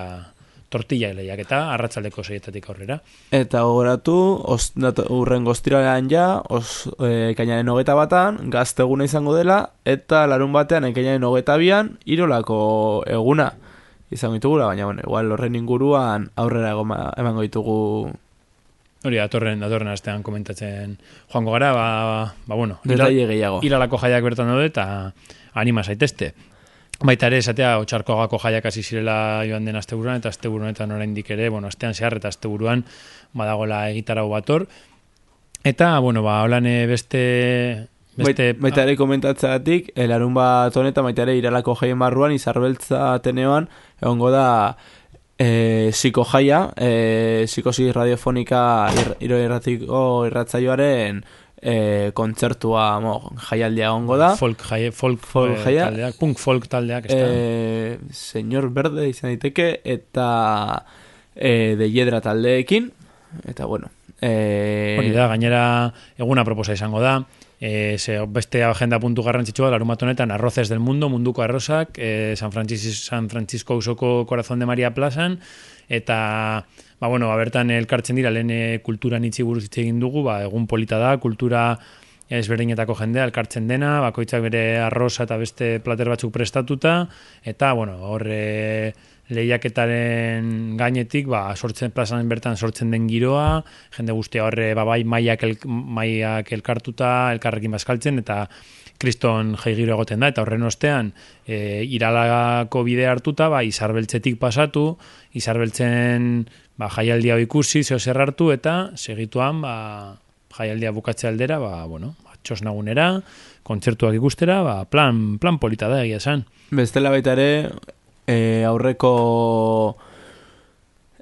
tortilla lehiaketa, arratzaldeko seietatik aurrera. Eta gogoratu, os, dato, urren goztiralean ja, os, e, ekainaren hogeta batan, gazteguna izango dela, eta larun batean ekainaren hogeta bian, irolako eguna izango ditugula, baina, bueno, igual horren inguruan aurrera goma, emango ditugu Hori, datorren, datorren astean komentatzen joango gara, ba, ba bueno, Detaile gehiago. iralako jaiak bertan daude, eta anima zaitezte. Baita ere, esatea, otxarkoagako jaiak hasi zirela joan den asteburuan, eta asteburuanetan oraindik ere, bueno, astean zehar eta asteburuan badagola egitarau bator. Eta, bueno, ba, holan eh, beste... beste Baita ere komentatzeatik, larun bat honetan, baita ere iralako jaien barruan, izarbeltza teneoan, egongo da e, ziko jaia, e, zikosi radiofonika ir, irratiko irratzaioaren e, kontzertua mo, jaialdia ongo da. Folk, jai, folk, folk eh, jaia. taldeak, punk folk taldeak? E, Señor Verde izan daiteke eta e, de Hiedra taldeekin. Eta bueno. E, Hori da, gainera eguna proposa izango da. E, ze beste agenda puntu garrantzitsua, larumat honetan, arroces del mundo, munduko arrozak, e, San, Francis, San Francisco usoko Corazón de Maria plazan, eta, ba, bueno, ba, bertan elkartzen dira, lehen e, kultura nitzi buruz hitz egin dugu, ba, egun polita da, kultura ezberdinetako jendea elkartzen dena, bakoitzak bere arroza eta beste plater batzuk prestatuta, eta, bueno, hor e, lehiaketaren gainetik, ba, sortzen plazan bertan sortzen den giroa, jende guztia horre, ba, bai, maiak, el, maiak elkartuta, elkarrekin bazkaltzen, eta kriston jaigiro egoten da, eta horren ostean, e, iralako bide hartuta, ba, izarbeltzetik pasatu, izarbeltzen ba, jaialdia ikusi, zeo zer hartu, eta segituan, ba, jaialdia bukatze aldera, ba, bueno, ba, txosnagunera, kontzertuak ikustera, ba, plan, plan polita da egia esan. Bestela baita ere, e, aurreko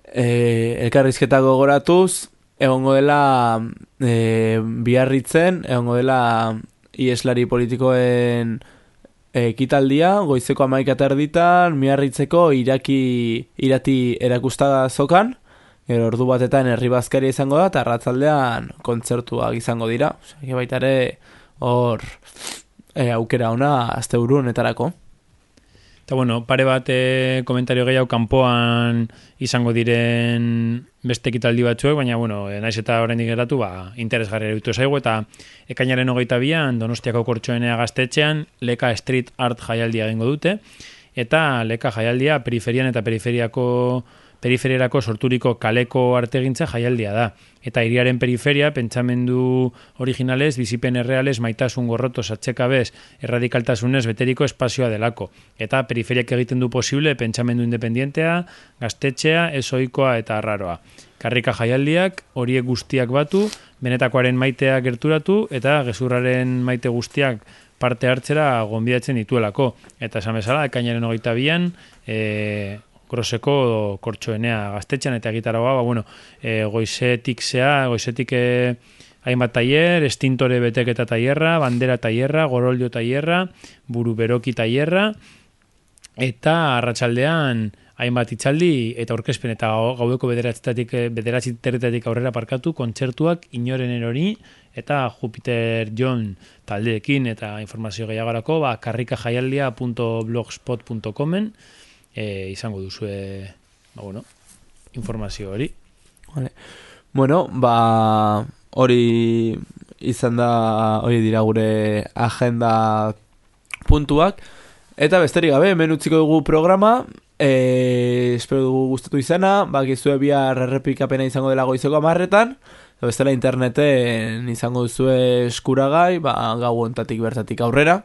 e, elkarrizketa gogoratuz, egongo dela e, biarritzen, egongo dela ieslari politikoen ekitaldia, goizeko amaik aterditan, miarritzeko iraki, irati erakustada zokan, gero ordu batetan herri bazkaria izango da, eta arratzaldean kontzertuak izango dira. Osea, baita ere, hor e, aukera ona azte honetarako. Eta bueno, pare bat e, komentario gehiago kanpoan izango diren beste ekitaldi batzuek, baina bueno, e, naiz eta oraindik geratu, ba, interesgarri eruditu zaigu, eta ekainaren hogeita bian, Donostiako kortxoenea gaztetxean, Leka Street Art jaialdia egingo dute, eta Leka jaialdia periferian eta periferiako periferiarako sorturiko kaleko artegintza jaialdia da. Eta hiriaren periferia, pentsamendu originalez, bizipen erreales, maitasun gorrotos atxekabez, erradikaltasunez beteriko espazioa delako. Eta periferiak egiten du posible pentsamendu independientea, gaztetxea, ezoikoa eta arraroa. Karrika jaialdiak, horiek guztiak batu, benetakoaren maitea gerturatu, eta gezurraren maite guztiak parte hartzera gonbidatzen dituelako. Eta esan bezala, ekainaren hogeita bian, e, groseko kortxoenea gaztetxean eta gitaroa, ba, bueno, e, goizetik zea, goizetik e, hainbat taier, estintore beteketa taierra, bandera taierra, gorolio taierra, buru beroki taierra, eta arratsaldean hainbat itzaldi eta aurkezpen eta gau- gaueko bederatzitatik bederatziterretatik aurrera parkatu kontzertuak inoren erori eta Jupiter John taldeekin eta informazio gehiagorako ba, karrikajaialdia.blogspot.comen e, izango duzue ba, bueno, informazio hori. Vale. Bueno, ba hori izan da hori dira gure agenda puntuak eta besterik gabe hemen utziko dugu programa e, espero dugu gustatu izana bakizue bihar errepikapena izango dela goizeko amarretan eta bestela interneten izango duzue eskuragai ba, gau ontatik bertatik aurrera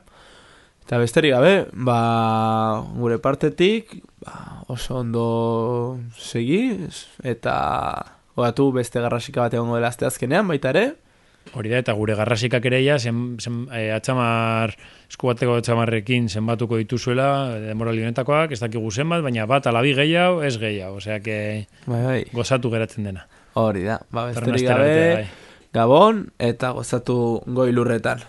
Eta besterik gabe, ba, gure partetik, ba, oso ondo segi, eta gogatu beste garrasika bat egongo dela azte azkenean, baita ere. Hori da, eta gure garrasikak ere ja, zen, zen, e, atxamar, eskubateko atxamarrekin zenbatuko dituzuela, demorali honetakoak, ez dakigu zenbat, baina bat alabi gehiago, ez gehiago, osea, que bai, bai. gozatu geratzen dena. Hori da, ba, besterik arte, gabe, bai. gabon, eta gozatu goi lurretan.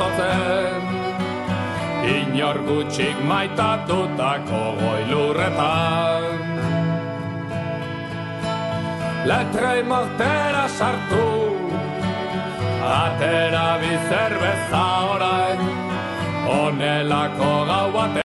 jasotzen Inor gutxik maitatutako goi lurretan. Letra imortera sartu Atera bizer bezaorain Onelako gau bate